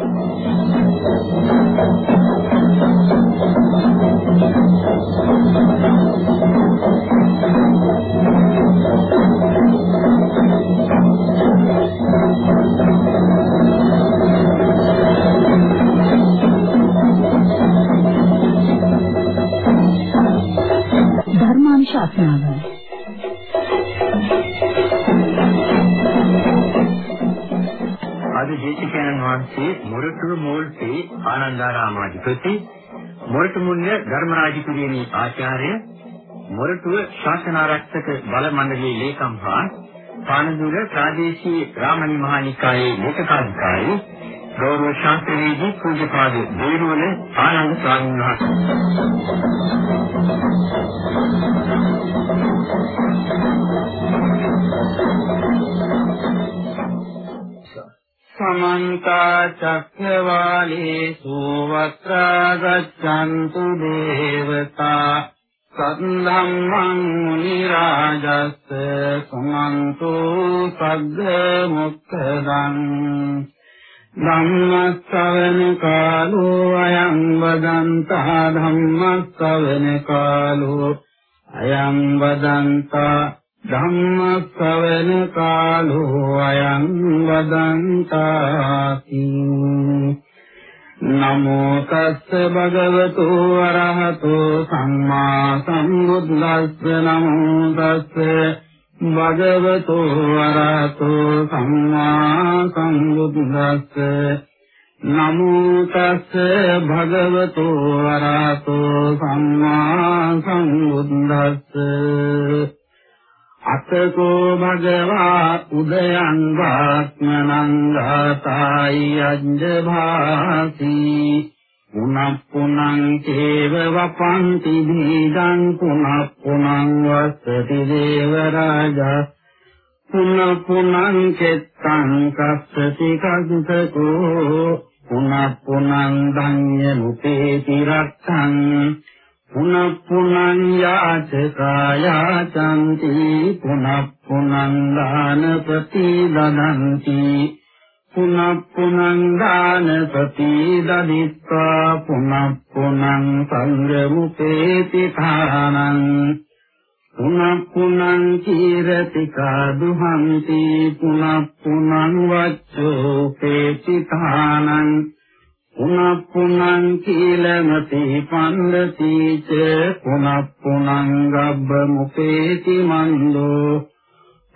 Thank you. මොරටු මුල්ල ධර්මරාජපුරේණී ආචාර්ය මොරටුව ශාසනාරක්ෂක බල මණ්ඩලයේ ලේකම් හා පානදුර ප්‍රාදේශීය රාමණි මහානිකායේ ලේකකාධිකාරී ගෞරව ශාස්ත්‍රවේදී පූජ්‍යපාද දේරුවන ආනන්ද ස්වාමීන් වහන්සේ. සමන්ත චක්කවාලේසු වත්‍රා ගච්ඡන්තු දේවතා සද්ධම්මං මුනි රාජස්ස සමන්තු සග්ග මොක්ඛදං ධම්මස්සවන කාලෝ අයං වදන්තා ධම්මස්සවන කාලෝ අයං වදන්තා ධම්මස්සවන කාලෝ අයං වදන්තාති නමෝ තස්ස භගවතු අරහතෝ සම්මා සම්බුද්දස්ස නමෝ තස්ස භගවතු අරහතෝ සම්මා සම්බුද්දස්ස නමෝ තස්ස භගවතු අරහතෝ සම්මා සම්බුද්දස්ස අතකෝ භගවා උදයං වාත්මනං ගාතයි අජ්ජභාසි පුනප්පුනං චේව වපන්ති දීදං පුනප්පුනං වස්සති දේව රාජා පුනප්පුනං චෙත්තං කස්සති කද්දකෝ. පුනප්පුනං ධඤ්ඤ මුපේති රක්ඛං. පුනః පුනං යාචකායාචන්ති පුනః පුනං දානපති දදන්ති පුනః පුනං දානපති දදිත්වා පුනః පුනං සංගමුපේති ථානං පුනః පුනං කීරති කාදුහන්ති පුනః පුනං වච්චෝපේති ථානං පුනః පුනං කීලමති පණ්ඩති ච පුනః පුනං ගබ්බ මුපේති මන්දෝ.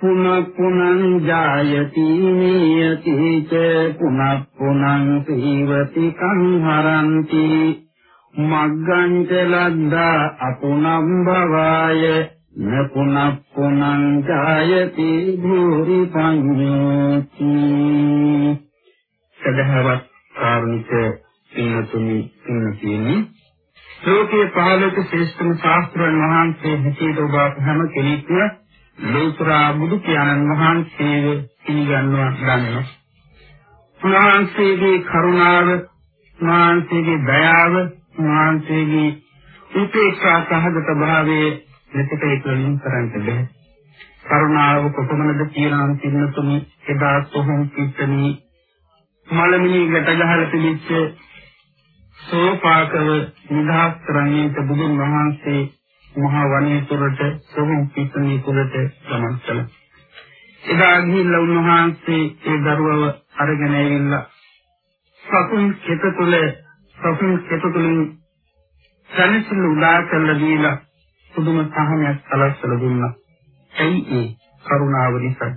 පුනః පුනං ජායති නියති ච පුනః පුනං සීවති කංහරಂತಿ මග්ගං ච ලද්දා අපුනම් භවාය න පුනః පුනං ජායති භූරි පඤ්ඤෝති. සදහවත් කාරුණික පින්තුනි පින්තිනි ලෝකයේ පහළට ශ්‍රේෂ්ඨම ශාස්ත්‍රඥ වහන්සේ හිතේට ඔබ හැම කෙනෙක්ම ලෝතර බුදු පියාණන් වහන්සේව පිළිගන්නවා ගන්නවා. උන්වහන්සේගේ කරුණාව, උන්වහන්සේගේ දයාව, උන්වහන්සේගේ උපේක්ෂා සහගත භාවයේ මෙතෙක් ඉක්ලින් කරන්නට බැහැ. කරුණාව කොපමණද කියනවා පින්නතුනි එදා සොහොන් පිටණී මලමිනී ගැට ගහලා තිබිච්ච සෝපාකව නිදහස් කරන්නේට බුදුන් වහන්සේ මහා වනයේ තුරට සොහොන් පිටණී තුරට ගමන් කළා. එදා ගිහිල්ලා උන්වහන්සේ ඒ දරුවව අරගෙන ඇවිල්ලා සතුන් කෙත තුළ සතුන් කෙත තුළින් සැනසෙල්ල උදා කරලා දීලා පුදුම සහනයක් සලස්සලා දුන්නා. එයි ඒ කරුණාව නිසා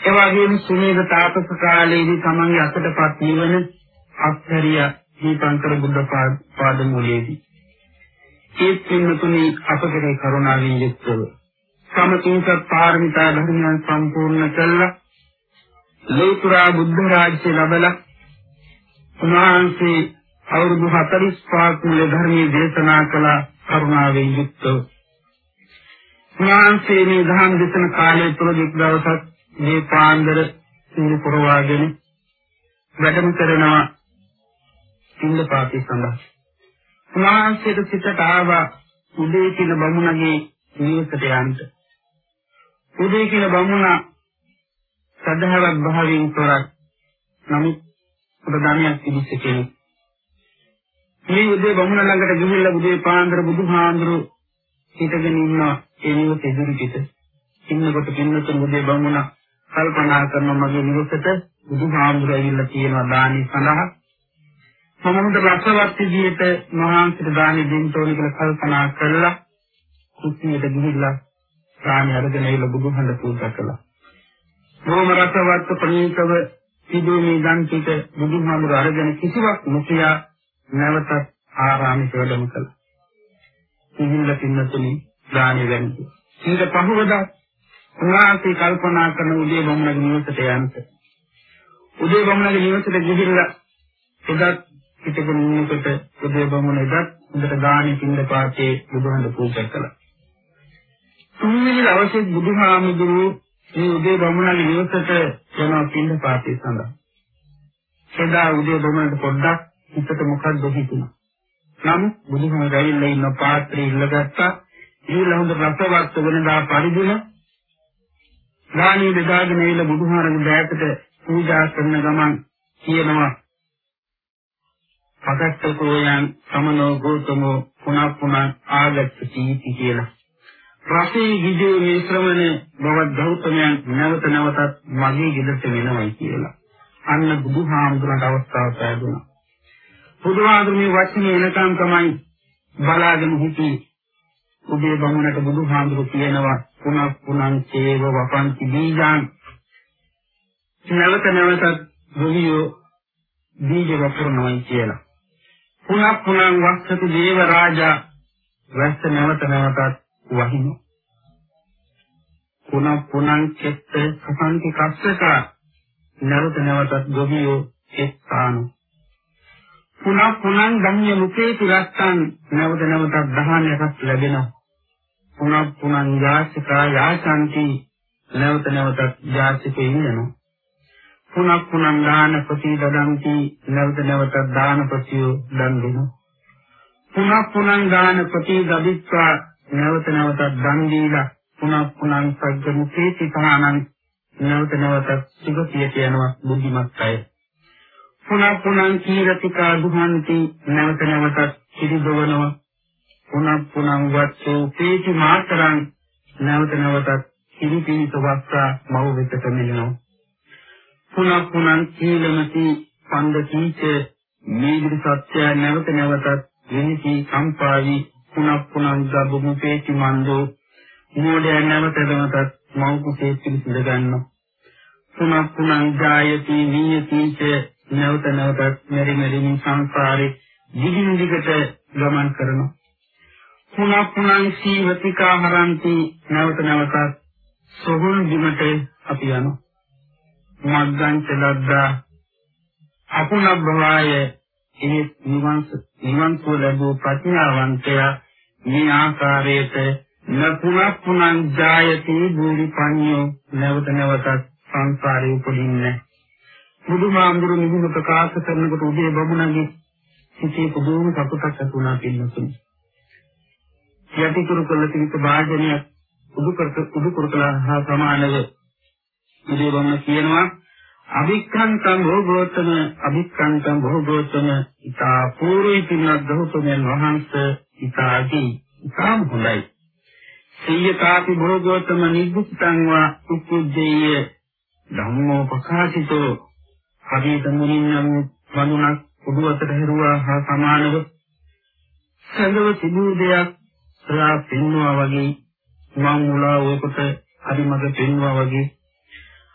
ඒ වගේම සුමේද තාපස කාලයේදී තමන්ගේ අතටපත් නිවන අත්හැරිය දීපංකර බුද්ධ පාද මූලයේදී ඒ පින්නතුනි අපගේ කරුණාවෙන් යුක්තව. සමතුලිත පාරමිතා ධර්මයන් සම්පූර්ණ කළා. ලෝතුරා බුද්ධ රාජ්‍ය ලැබලා උන්වහන්සේ අවුරුදු 45ක් මුල ධර්මයේ දේශනා කළ කරුණාවෙන් යුක්තව. උන්වහන්සේ මේ ධම් දේශන කාලය තුළ එක් දවසක් මේ පාන්දර සිල් පුරවාගෙන වැඩම කරනවා සිල් පාති සඳහා. උන්වහන්සේට සිතට ආවා උදේ කියන බමුණගේ නිවසට යන්න. උදේ කියන බමුණ සදහවත් භාවයෙන් තොරක්. නමුත් ප්‍රධානියක් තිබිච්ච කෙනෙක්. මේ උදේ බමුණ ළඟට ගිහිල්ලා උදේ පාන්දර බුදුහාඳුරු හිටගෙන ඉන්නවා ඒ නිවස ඉදිරි පිට. ඉන්නකොට පින්නතුන් උදේ බමුණ කල්පනා කරන මගේ නිවසට බුදුහාඳුරු ඇවිල්ලා තියෙනවා දානි සඳහා. මම හොඳ රසවත් විදියට මහාන්සිට දානි දෙන්න ඕනේ කියලා කල්පනා කරලා කුස්සියට ගිහිල්ලා දානි අරගෙන ඇවිල්ලා බුදුහඳ පූජා කළා. බොහොම රසවත් ප්‍රණීතව සිදුවීමේ දන් ටික බුදුහාමුදුර අරගෙන කිසිවක් නොකියා නැවතත් ආරාමයට වැඩම කළා. සිහිල්ල පින්නතුනි දානි වෙන්නේ. ඊට පහවදා උන්වහන්සේ කල්පනා කරන උදේ බමුණගේ නිවසට යන්න. උදේ බමුණගේ නිවසට ගිහිල්ලා එදත් පිටගෙන ඉන්නකොට උදේ බමුණ එදත් හොඳට දානි පින්න පාතේ බුදුහඳ පූජා කළා. තුන්වෙනි දවසේ බුදුහාමුදුරුවෝ මේ උදේ බමුණගේ නිවසට යනවා පින්න පාතේ සඳහා. එදා උදේ බමුණට පොඩ්ඩක් හිතට මොකක්ද හිතුණා. නම් බුදුහාම ගෑවිලා ඉන්න පාත්‍රය ඉල්ලගත්තා. ඊළ හොඳ රසවත් වෙනදා පරිදිම ගාණී බෙදාගෙන ඇවිල්ලා බුදුහාරගේ බෑකට පූජා කරන ගමන් කියනවා පදත්තකෝ යන් සමනෝ ගෝතමෝ පුනః පුනଃ ආගච්ඡති කියලා. රසේ විජේ මේ ශ්‍රමණේ බවත් ගෞතමයන් නැවත නැවතත් මගේ ගෙදරට වෙනවයි කියලා. අන්න බුදුහාමුදුරන්ට අවස්ථාව ලැබුණා. බුදුහාමුදුරේ වචනේ එනකම් තමයි බලාගෙන හිටියේ. උදේ බමුණට බුදුහාමුදුරු කියනවා පුනක් පුනං චේව වපන්ති බීජං. නැවත නැවතත් ගොවියෝ බීජ වපුරනවායි කියලා. පුනක් පුනං වස්සති දේව රාජා වැස්ස නැවත නැවතත් වහිනු පුන පුනං චෙත්ත සසන්ති කස්සක නැවත නැවතත් ගොවියෝ එස්සානු පුන පුනං ගම්ය මුකේ තිරත්තන් නැවත නැවතත් දහනයක්ත් ලැබෙනවා පුන පුනං යාචකා යාචන්ති නැවත නැවතත් යාචකේ ඉන්නවා. පුන පුනං දාන ප්‍රති දදන්ති. නැවත නැවතත් දාන ප්‍රතියෝ දන් දෙනවා. පුන පුනං දාන ප්‍රති දදිත්වා නැවත නැවතත් දන් දීලා පුනක් පුනං සග්ග මුකේ සිතානං නැවත නැවතත් සුගතියට යනවා බුද්ධිමත් අය. පුනක් පුනං කීරතිකා දුහන්ති නැවත නැවතත් කිරිදවනවා. පුනක් පුනං වච්චෝ පේති මාතරං නැවත නැවතත් කිරිපිනිත වස්සා මව වෙතට මෙලනවා. පුනක් පුනං සීලමති පන්ද කීච මේදිරි සත්‍ය නැවත නැවතත් විනිසි සම්පාවි පුනක් පුනක් ගබ්බු පේති මන්දෝ. මෝඩය නැවතදමතත් මව් කුසේ පිළිසිඳ ගන්නවා. පුනක් පුනක් ජායති නියතිච නැවත නැවතත් මෙරි මෙරි සංසාරේ දිගින් දිගට ගමන් කරනවා. පුනක් පුනක් සීවතිකා හරಂತಿ නැවත නැවතත් සොහොන් බිමට අපි යනවා. මග්ගං චලද්දා. අකුණ භවය ඒ නිවන් නිවන් සුව ලැබූ ප්‍රඥාවන්තයා මේ ආකාරයට නපුනක් පුනං ජායති භූරි පඤ්ඤෝ. නැවත නැවතත් සංසාරේ උපදින්නේ. බුදුමාඳුරු නිහිම ප්‍රකාශ කරනකොට උදේ බමුණගේ සිටේ පුදුම සතුටක් ඇති වුණා පින්නතුනි. යටි කුරු කළ තිබිච්ච වාදනය උදු කර උදු කුරුකලා හා සමානව උදේ බමුණ කියනවා. අභික්ඛන්තං භෝගෝතම අභික්ඛන්තං භෝගෝතම ඊතා පූර්වී පින්නත් ගෞතමයන් වහන්සේ ඊතාදී ඊටාම හොඳයි. සීයකාපි භෝගෝතම නිබ්බුත්තං වා උපුජ්ජේය ධම්මෝ ප්‍රකාශිතෝ හදීත මුනින්නම් වඳුනක් උඩුවතට හැරුවා හා සමානව. සඳව තිබූ දෙයක් සලා පෙන්වුවා වගේ මං මුලා ඔයකට හරි මඟ පෙන්වුවා වගේ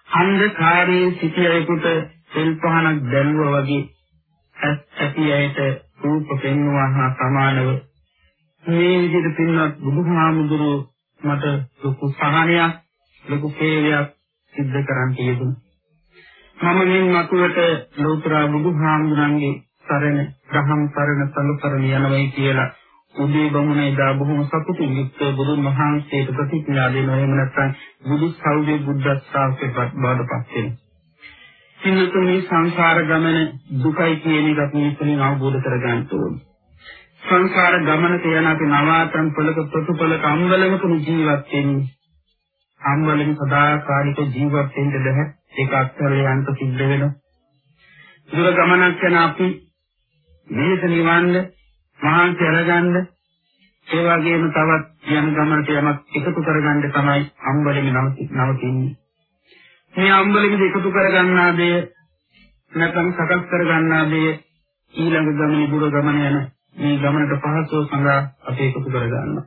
අන්ධකාරයේ සිටියෙකුට තෙල් පහනක් දැල්ුවා වගේ ඇති ඇයට රූප පෙන්වුවා හා සමානව මේ විදිහට පින්වත් බුදුහාමුදුරුවෝ මට ලොකු සහනයක් ලොකු සේවයක් සිද්ධ කරන් තියදුණා. මම මේ මතුවට ලෝතර බුදුහාමුදුරන්ගේ සරණ, දහම් සරණ, සලු සරණ යනවායි කියලා උදේ බමුණ එදා බොහොම සතුටින් යුක්ත බුදුන් වහන්සේට ප්‍රතිඥා දෙනවා එහෙම නැත්නම් බුදු සෞදේ බුද්ධ ශාසනයට බාධාපත් වෙනවා. සින්නතුනි සංසාර ගමන දුකයි කියන එක අපි ඉතින් අවබෝධ කරගන්න ඕනේ. සංසාර ගමනට යන අපි නවාතන් පොලක ප්‍රතිපලක අම්වලමක ජීවත් වෙන්නේ. අම්වලින් සදාකාලික ජීවත් වෙන්න බැහැ. ඒක අත්හැරලා යන්න සිද්ධ වෙනවා. දුර ගමනක් යන අපි මේක නිවන්න මහන්සි අරගන්න ඒ වගේම තවත් යන ගමනට යමක් එකතු කරගන්න තමයි අම්බලෙම නවතින්නේ. මේ අම්බලෙම එකතු කරගන්නා දේ නැත්නම් සකස් කරගන්නා දේ ඊළඟ ගමනේ දුර ගමන යන මේ ගමනට පහසුව සඳහා අපි එකතු කරගන්නවා.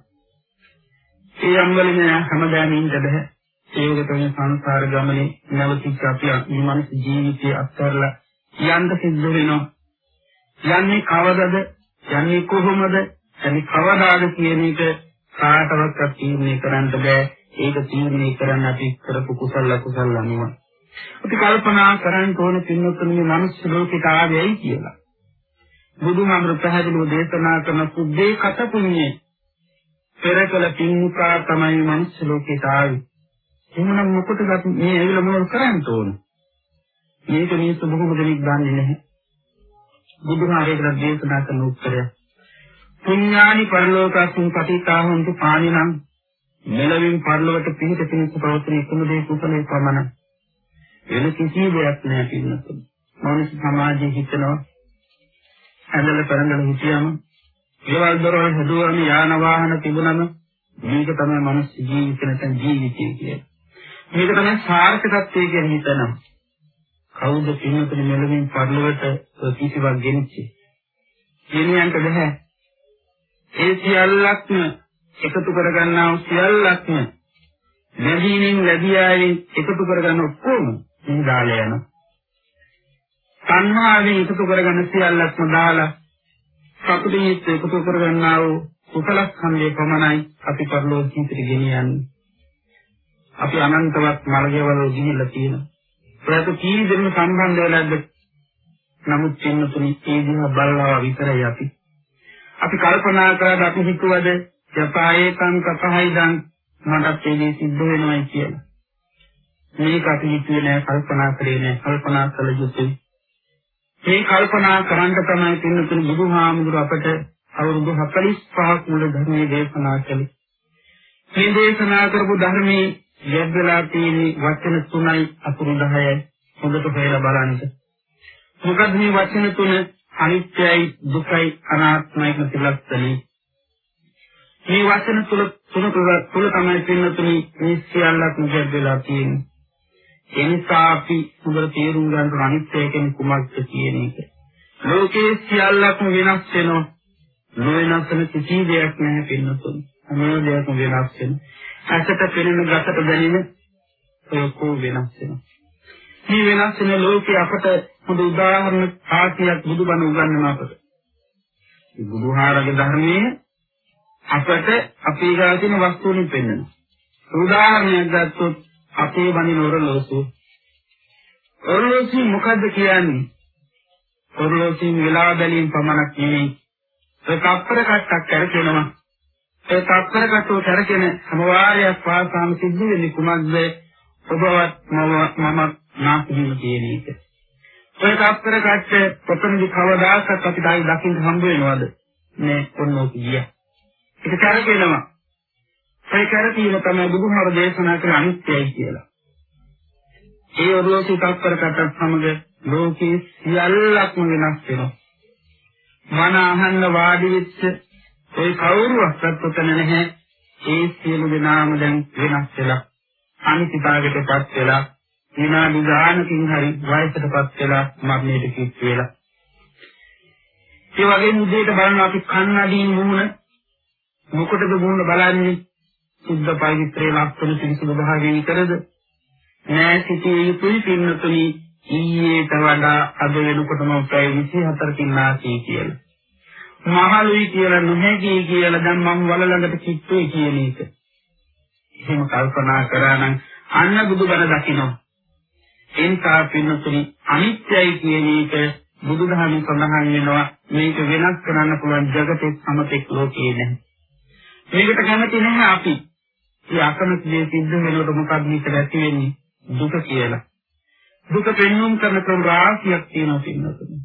ඒ අම්බලෙම හැමදාම ඉන්න බෑ. ඒක තමයි සංසාර ගමනේ නැවතිච්ච අපි මේ මනස ජීවිතය අත්හැරලා යන්න සිද්ධ වෙනවා. යන්නේ කවදද? යන්නේ කොහොමද? එනි කවදාද කියන එක කාටවත් තීරණය කරන්න බෑ. ඒක තීරණය කරන්න අපි කරපු කුසල කුසල අනුව. අපි කල්පනා කරන්න ඕන පින්නතුනේ මනුස්ස ලෝකයට ආවේයි කියලා. බුදුහාමුදුරු පැහැදිලිව දේශනා කරන සුද්ධේ කත පුඤ්ඤේ පෙරකල පින්මුකා තමයි මනුස්ස ලෝකයට ආවේ. එහෙනම් මොකටද අපි මේ ඇවිල්ලා මොනවද කරන්න ඕන? මේක මිනිස්සු බොහොම දෙනෙක් දන්නේ නැහැ. බුදුහාරේකට දේශනා කරන උත්තරය. පුඤ්ඤානි පරලෝකස්මින් පටිච්චාහොන්තු පානිනම් මෙලවින් පරලොවට පිහිට පිණිස පවතින එකම දේ කුසලයේ පමණ. වෙන කිසි දෙයක් නැහැ පින්නතුනි. මනුස්ස සමාජයේ හිතනවා ඇදලා පෙරඳලා හිටියම ඒවල් දරවල් හදුවම යාන වාහන තිබුණම මේක තමයි මනුස්ස ජීවිත නැත්නම් ජීවිතය කියන්නේ. මේක තමයි සාර්ථකත්වය කියන හිතනවා. කවුද පින්නතුනි මෙලවින් පරලොවට කිසිවක් ගෙනිච්චේ? ගෙනියන්න බෑ. ඒ සියල්ලක්ම එකතු කරගන්නා වූ සියල්ලක්ම ලැබීමෙන් ලැබියාවෙන් එකතු කරගන්න ඔක්කොම මේ දාලා යනවා. සංහාවෙන් එකතු කරගන්න සියල්ලක්ම දාලා සතුටින් එකතු කරගන්නා වූ කුසල ස්කන්ධය පමණයි අපි පරලෝකීතට ගෙනියන්නේ. අපි අනන්තවත් මලකේවල ගිහිල්ලා තියෙනවා. ඒකට කී දෙනෙක් සම්බන්ධ වෙලාද? නමුත් චින්නතුනි ඒ දිහා බලනවා විතරයි අපි. අපි කල්පනා කරලා අපි හිතුවද යපායේකං කපහයිදං මටත් ඒ දේ සිද්ධ වෙනවයි කියලා. මේක අපි හිතුවේ නෑ කල්පනා කරේ නෑ කල්පනා කළ යුතුයි. මේ කල්පනා කරන්න තමයි පින්නතුනි බුදුහාමුදුර අපට අවුරුදු 45ක් මුල ධර්මයේ දේශනා කළේ. මේ දේශනා කරපු ධර්මයේ යද්දලා තියෙන වචන තුනයි අතුරු 10යි හොඳට හොයලා බලන්න. මොකද මේ වචන තුන අනිත්‍යයි දුකයි අනාත්මයි කියන තිලස්සනේ. මේ වචන තුල තුන තුල තමයි පින්නතුනි මේ සියල්ලක් යද්දලා තියෙන්නේ. ඒ නිසා අපි හොඳට තේරුම් ගන්න ඕන අනිත්‍ය කියන්නේ කුමක්ද කියන එක. ලෝකයේ සියල්ලක්ම වෙනස් වෙනවා. නොවෙනස් වෙන කිසි දෙයක් නැහැ පින්නතුනි. හැම දෙයක්ම වෙනස් වෙනවා. ඇසට පෙනෙන ගසට දැනෙන ඔයකෝ වෙනස් වෙනවා. මේ වෙනස් වෙන ලෝකේ අපට හොඳ උදාහරණ ආසියක් බුදුබණ උගන්වන අපට. මේ බුදුහාරගේ ධර්මයේ අපට අපේ ගාව තියෙන වස්තුවලින් පෙන්වනවා. උදාහරණයක් ගත්තොත් අපේ බණින ඔරලෝසු. ඔරලෝසු මොකද්ද කියන්නේ? ඔරලෝසුන් වෙලා බැලීම් පමණක් නෙමෙයි. ඒ කප්පර කට්ටක් කරකිනවා. ඒ තත්තර කටුව කරගෙන සමවාරයක් පාසාම සිද්ධ වෙන්නේ කුමක්ද? ඔබවත් මම නාස්තිවීම කියන එක. ඔය තත්තර කට්ට කොතනදි කවදාකවත් අපිට ආයි දකින්න හම්බ වෙනවද? නෑ ඔන්නෝක ගියා. ඒක කරගෙනවා. ඒ කරකීම තමයි බුදුහාර දේශනා කරන අනිත්‍යයි කියලා. ඒ ඔරලෝසු තත්තර කටත් සමග ලෝකේ සියල්ලක්ම වෙනස් වෙනවා. මන අහන්න වාඩි වෙච්ච ඒ කවුරුවක්වත් උතන නැහැ. ඒ සියලු දෙනාම දැන් වෙනස් වෙලා අනිත්‍යතාවයටපත් වෙලා විනාඩි ගානකින් හරි වයසටපත් වෙලා මරණයට කිත් වෙලා. ඒ වගේම උදේට බලන අපි කන්නඩින් මුහුණ මොකටද මුහුණ බලන්නේ? සුද්ධ පවිත්‍රයේ ලක්ෂණ පිරිසුදු භාවය විතරද? නෑ සිටියේ යුතුයි පින්නතුනි ඊයේට වඩා අද වෙනකොටම පැය 24කින් නාසී කියලා. මහලුයි කියලා නොහැකි කියලා දැන් මම වල ළඟට කිට්ටුයි කියන එක. එහෙම කල්පනා කරා නම් අන්න බුදුබණ දකින්න. එන්කා පින්නතුනි අනිත්‍යයි කියන එක බුදුදහමේ සඳහන් වෙනවා මේක වෙනස් කරන්න පුළුවන් జగතේ සමතෙක් ලෝකේ නැහැ. මේකට කැමති නැහැ අපි. ඒ අකමැති දේ සිද්ධ වෙනකොට මොකක්ද මේක ඇති වෙන්නේ? දුක කියලා. දුක පෙන්වුම් කරන ක්‍රම රාශියක් තියෙනවා පින්නතුනි.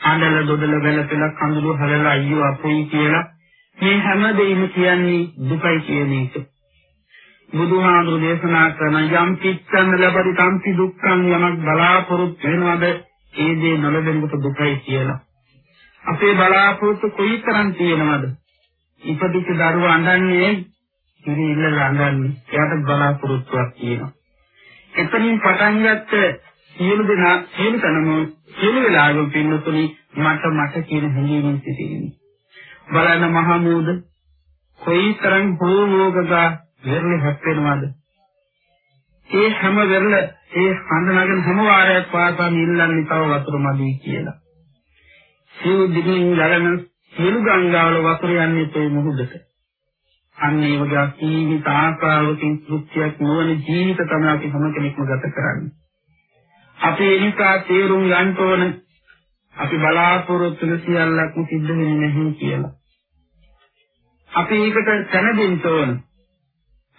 අඬල දොඩල වැළපෙලා කඳුළු හලලා අයියෝ අපොයි කියලා මේ හැම දෙයක්ම කියන්නේ දුකයි කියන එක. බුදුහාමුදුරු දේශනා කරන යම් පිච්ඡන්න ලැබරි තම්පි දුක්ඛං යමක් බලාපොරොත්තු වෙනවද ඒ දේ නොලැබෙනකොට දුකයි කියලා. අපේ බලාපොරොත්තු කොයිතරම් තියෙනවද? ඉපදිච්ච දරුවා අඬන්නේ ඉරි ඉල්ලලා අඬන්නේ. එයාට බලාපොරොත්තුවක් තියෙනවා. එතනින් පටන් ගත්ත සියලු දෙනා සියලු තනම සියලු වෙලාවෙම පින්නතුනි මට මට කියන හැඟීමෙන් සිටින්නේ. බලන්න මහමූද කොයිතරම් හෝමෝගගා වෙරළි හැප්පෙනවද? ඒ හැම වෙරළ ඒ හඳනගෙන හැම වාරයක් පාසාම ඉල්ලන්නේ තව වතුර මදි කියලා. සියලු දිගින් ගලන සියලු ගංගාවල වතුර යන්නේ තේ මුහුදට. අන්න ඒ වගේ ජීවිත ආකාරවකින් කෘත්‍යයක් නොවන ජීවිත තමයි අපි හැම කෙනෙක්ම ගත කරන්නේ. අපි එනිසා තේරුම් ගන්න ඕන අපි බලාපොරොත්තු වෙන සියල්ලක්ම සිද්ධ වෙන්නේ නැහැ කියලා. අපි ඒකට දැනෙන්න ඕන.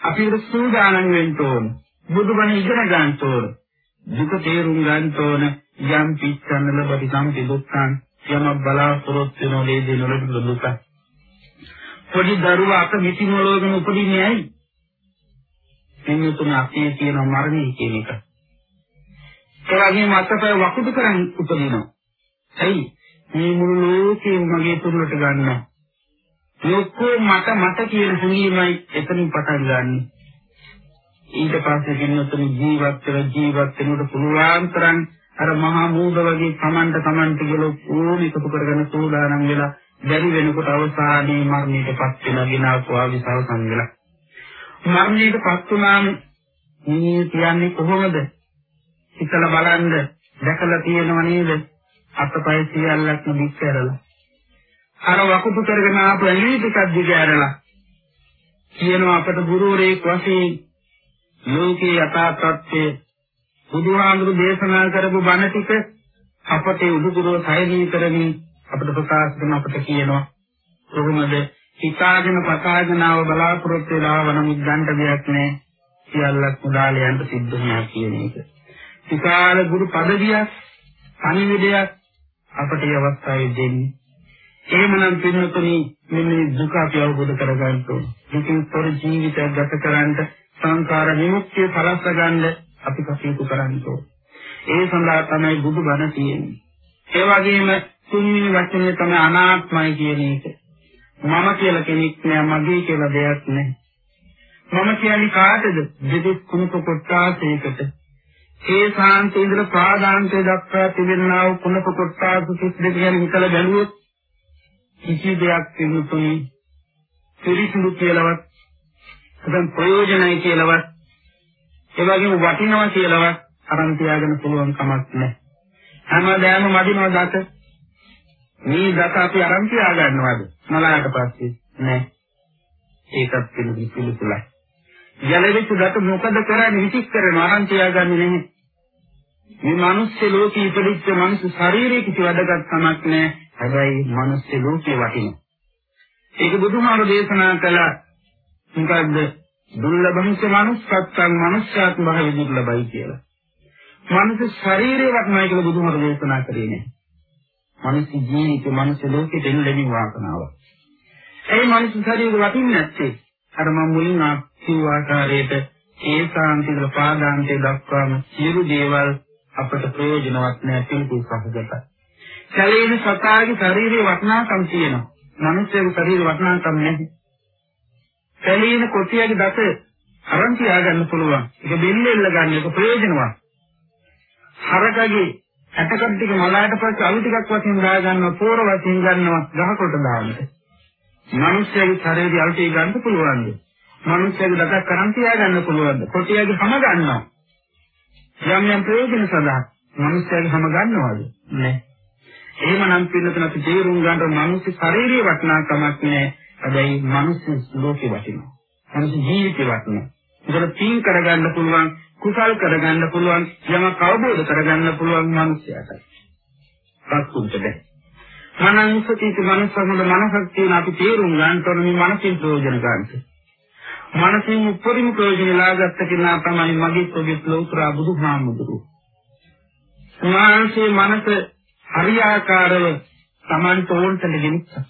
අපි ඒක සූදානම් වෙන්න ඕන. බුදුබණ ඉගෙන ගන්න ඕන. දුක තේරුම් ගන්න ඕන. යම් පිච්ඡන්න ලබති සම්පි දුක්ඛං යම බලාපොරොත්තු වෙන දේ දේ නොලබ දුක. පොඩි දරුවා අප මිති මොලෝගෙන උපදින්නේ ඇයි? එන්නේ තුන අපේ තියෙන මරණය කියන එක. ඒ වගේම අතපය වකුඩු කරන් උපදිනවා. ඇයි? මේ මුළු ලෝකෙම මගේ තුරුලට ගන්නවා. ලොක්කෝ මට මට කියන හැඟීමයි එතනින් පටන් ගන්නෙ. ඊට පස්සේ කෙනෙකුට ජීවත් වෙන ජීවත් වෙනකොට පුළුවන් තරම් අර මහා මූද වගේ සමන්ට සමන්ට කියලා ඕන එකතු කරගෙන සෝදානම් වෙලා බැරි වෙනකොට අවසානයේ මරණයටපත් වෙන ගිනාපුවා විසවසන් වෙලා. මරණයටපත් වුණාම මේ කියන්නේ කොහොමද? හිතලා බලන්න දැකලා තියෙනව නේද? අතපය සියල්ලක්ම දික් කරලා. අර වකුතු කරගෙන ආපු ඇඟිලි ටිකක් දිග ඇරලා කියනවා අපට ගුරුවරයෙක් වශයෙන් ලෝකේ යථා තත්ත්වය බුදුහාමුදුරු දේශනා කරපු බණ ටික අපට උදුගුරුව සයනී කරමින් අපිට ප්‍රකාශ කරන අපට කියනවා කොහොමද හිතාගෙන පතාගෙනව බලාපොරොත්තු වෙලා වන මුද්දන්ට දෙයක් නැහැ සියල්ලක් මුදාලේ යන්න සිද්ධ වෙනවා කියන එක. විශාල ගුරු පදවියක් පණිවිඩයක් අපට මේ අවස්ථාවේ දෙන්නේ. එහෙමනම් පින්වතුනි මෙන්න දුක අපි අවබෝධ කරගන්න ඕනේ. දුකින් තොර ජීවිතයක් ගත කරන්න සංකාර විමුක්තිය පලස්ස ගන්න අපි කටයුතු කරන්න ඕනේ. ඒ සඳහා තමයි බුදුබණ තියෙන්නේ. ඒ වගේම තුන්වෙනි වචනේ තමයි අනාත්මයි කියන එක. මම කියලා කෙනෙක් නෑ මගේ කියලා දෙයක් නෑ. මම කියන්නේ කාටද? දෙදෙස් කුණක කොටාසයකට. ඒ සාන්තේ ඉඳලා ප්‍රාදාන්තය දක්වා තිබෙනා වූ කුණක කොටාස කිස් දෙක ගැන හිතලා බැලුවොත් කිසි දෙයක් තිබුතුනි පිරිසිදු කියලාවත් නැත්නම් ප්‍රයෝජනයි කියලාවත් ඒ වගේම වටිනවා කියලාවත් අරන් තියාගෙන පුළුවන් කමක් නැහැ. හැමදාම මදිනවා දත. මේ දත අපි අරන් තියා ගන්නවද? මලාට පස්සේ නෑ. ඒකත් පිළිදි පිළිතුලයි. ජලවිච්ච දත මොකද කරන්නේ විචික් කරන අරන් තියාගන්නේ නැහැ. මේ මිනිස් ලෝකී ඉපදිච්ච මිනිස් ශරීරයේ කිසි වැදගත් කමක් නැහැ. හැබැයි මිනිස් ලෝකේ වටිනවා. ඒක බුදුහාම දේශනා කළ මොකද්ද? දුර්ලභංච මනුස්සත්වං මනුෂ්‍යාත්ම භාවය දුර්ලභයි කියලා. මනුස්ස ශරීරේ වටිනවා කියලා බුදුහාම දේශනා කරේ නෑ. මනුස්ස ජීවිතේ මනුස්ස ලෝකෙ දෙන්න ලැබෙන වාසනාව. ඒ මනුස්ස ශරීරය වටින්නේ නැත්තේ අර මම මුලින් කිව්ව ආකාරයට ඒ සාන්තික පාදාන්තයේ දක්වාම සියලු දේවල් අපට ප්‍රයෝජනවත් නැහැ පිළිකුල් සහගතයි. සැලේන සතාගේ ශරීරයේ වටිනාකම් තියෙනවා. මනුස්සයෙකුගේ ශරීරේ වටිනාකම් නැහැ. සැලේන කොටියගේ දත අරන් තියාගන්න පුළුවන්. ඒක බෙල්ලෙල්ල ගන්න එක ප්‍රයෝජනවත්. හරකගේ ඇටකඩ ටික මලාට පස්සේ අලු ටිකක් වශයෙන් දා ගන්නවා, පෝර වශයෙන් ගන්නවා, ගහකොට දාන්නට. මනුස්සයෙකුගේ ශරීරය අලු ටික ගන්න පුළුවන්ද? මනුස්සයෙකුගේ දතක් කරන් තියාගන්න පුළුවන්ද? කොටියගේ හැම ගන්නවා. යම් යම් ප්‍රයෝජන සඳහා මනුස්සයෙක් හැම ගන්නවද? නැහැ. එහෙමනම් පින්නතන අපි තේරුම් ගන්න මනුස්ස ශාරීරික වටිනාකමක් නැහැ. හැබැයි මනුස්ස ලෝකේ වටිනවා. මනුස්ස ජීවිතේ වටිනවා. ඒකට තීන් කරගන්න පුළුවන්, කුසල් කරගන්න පුළුවන්, යමක් අවබෝධ කරගන්න පුළුවන් මනුස්සයාට. සත්තුන්ට බැහැ. මනංසතිත මනසමද මනසක් තියෙන අපි තේරුම් ගන්න ඕන මේ මනසින් ප්‍රයෝජන ගන්නට. මනසින් උපරිම ප්‍රයෝජන ලාගත්ත කෙනා තමයි මගේ ඔබේ ලෞතර බුදුහාමුදුරුවෝ. මානසික මනස හරියාකාරව Tamanට ඕන්ට ගෙනිච්චා.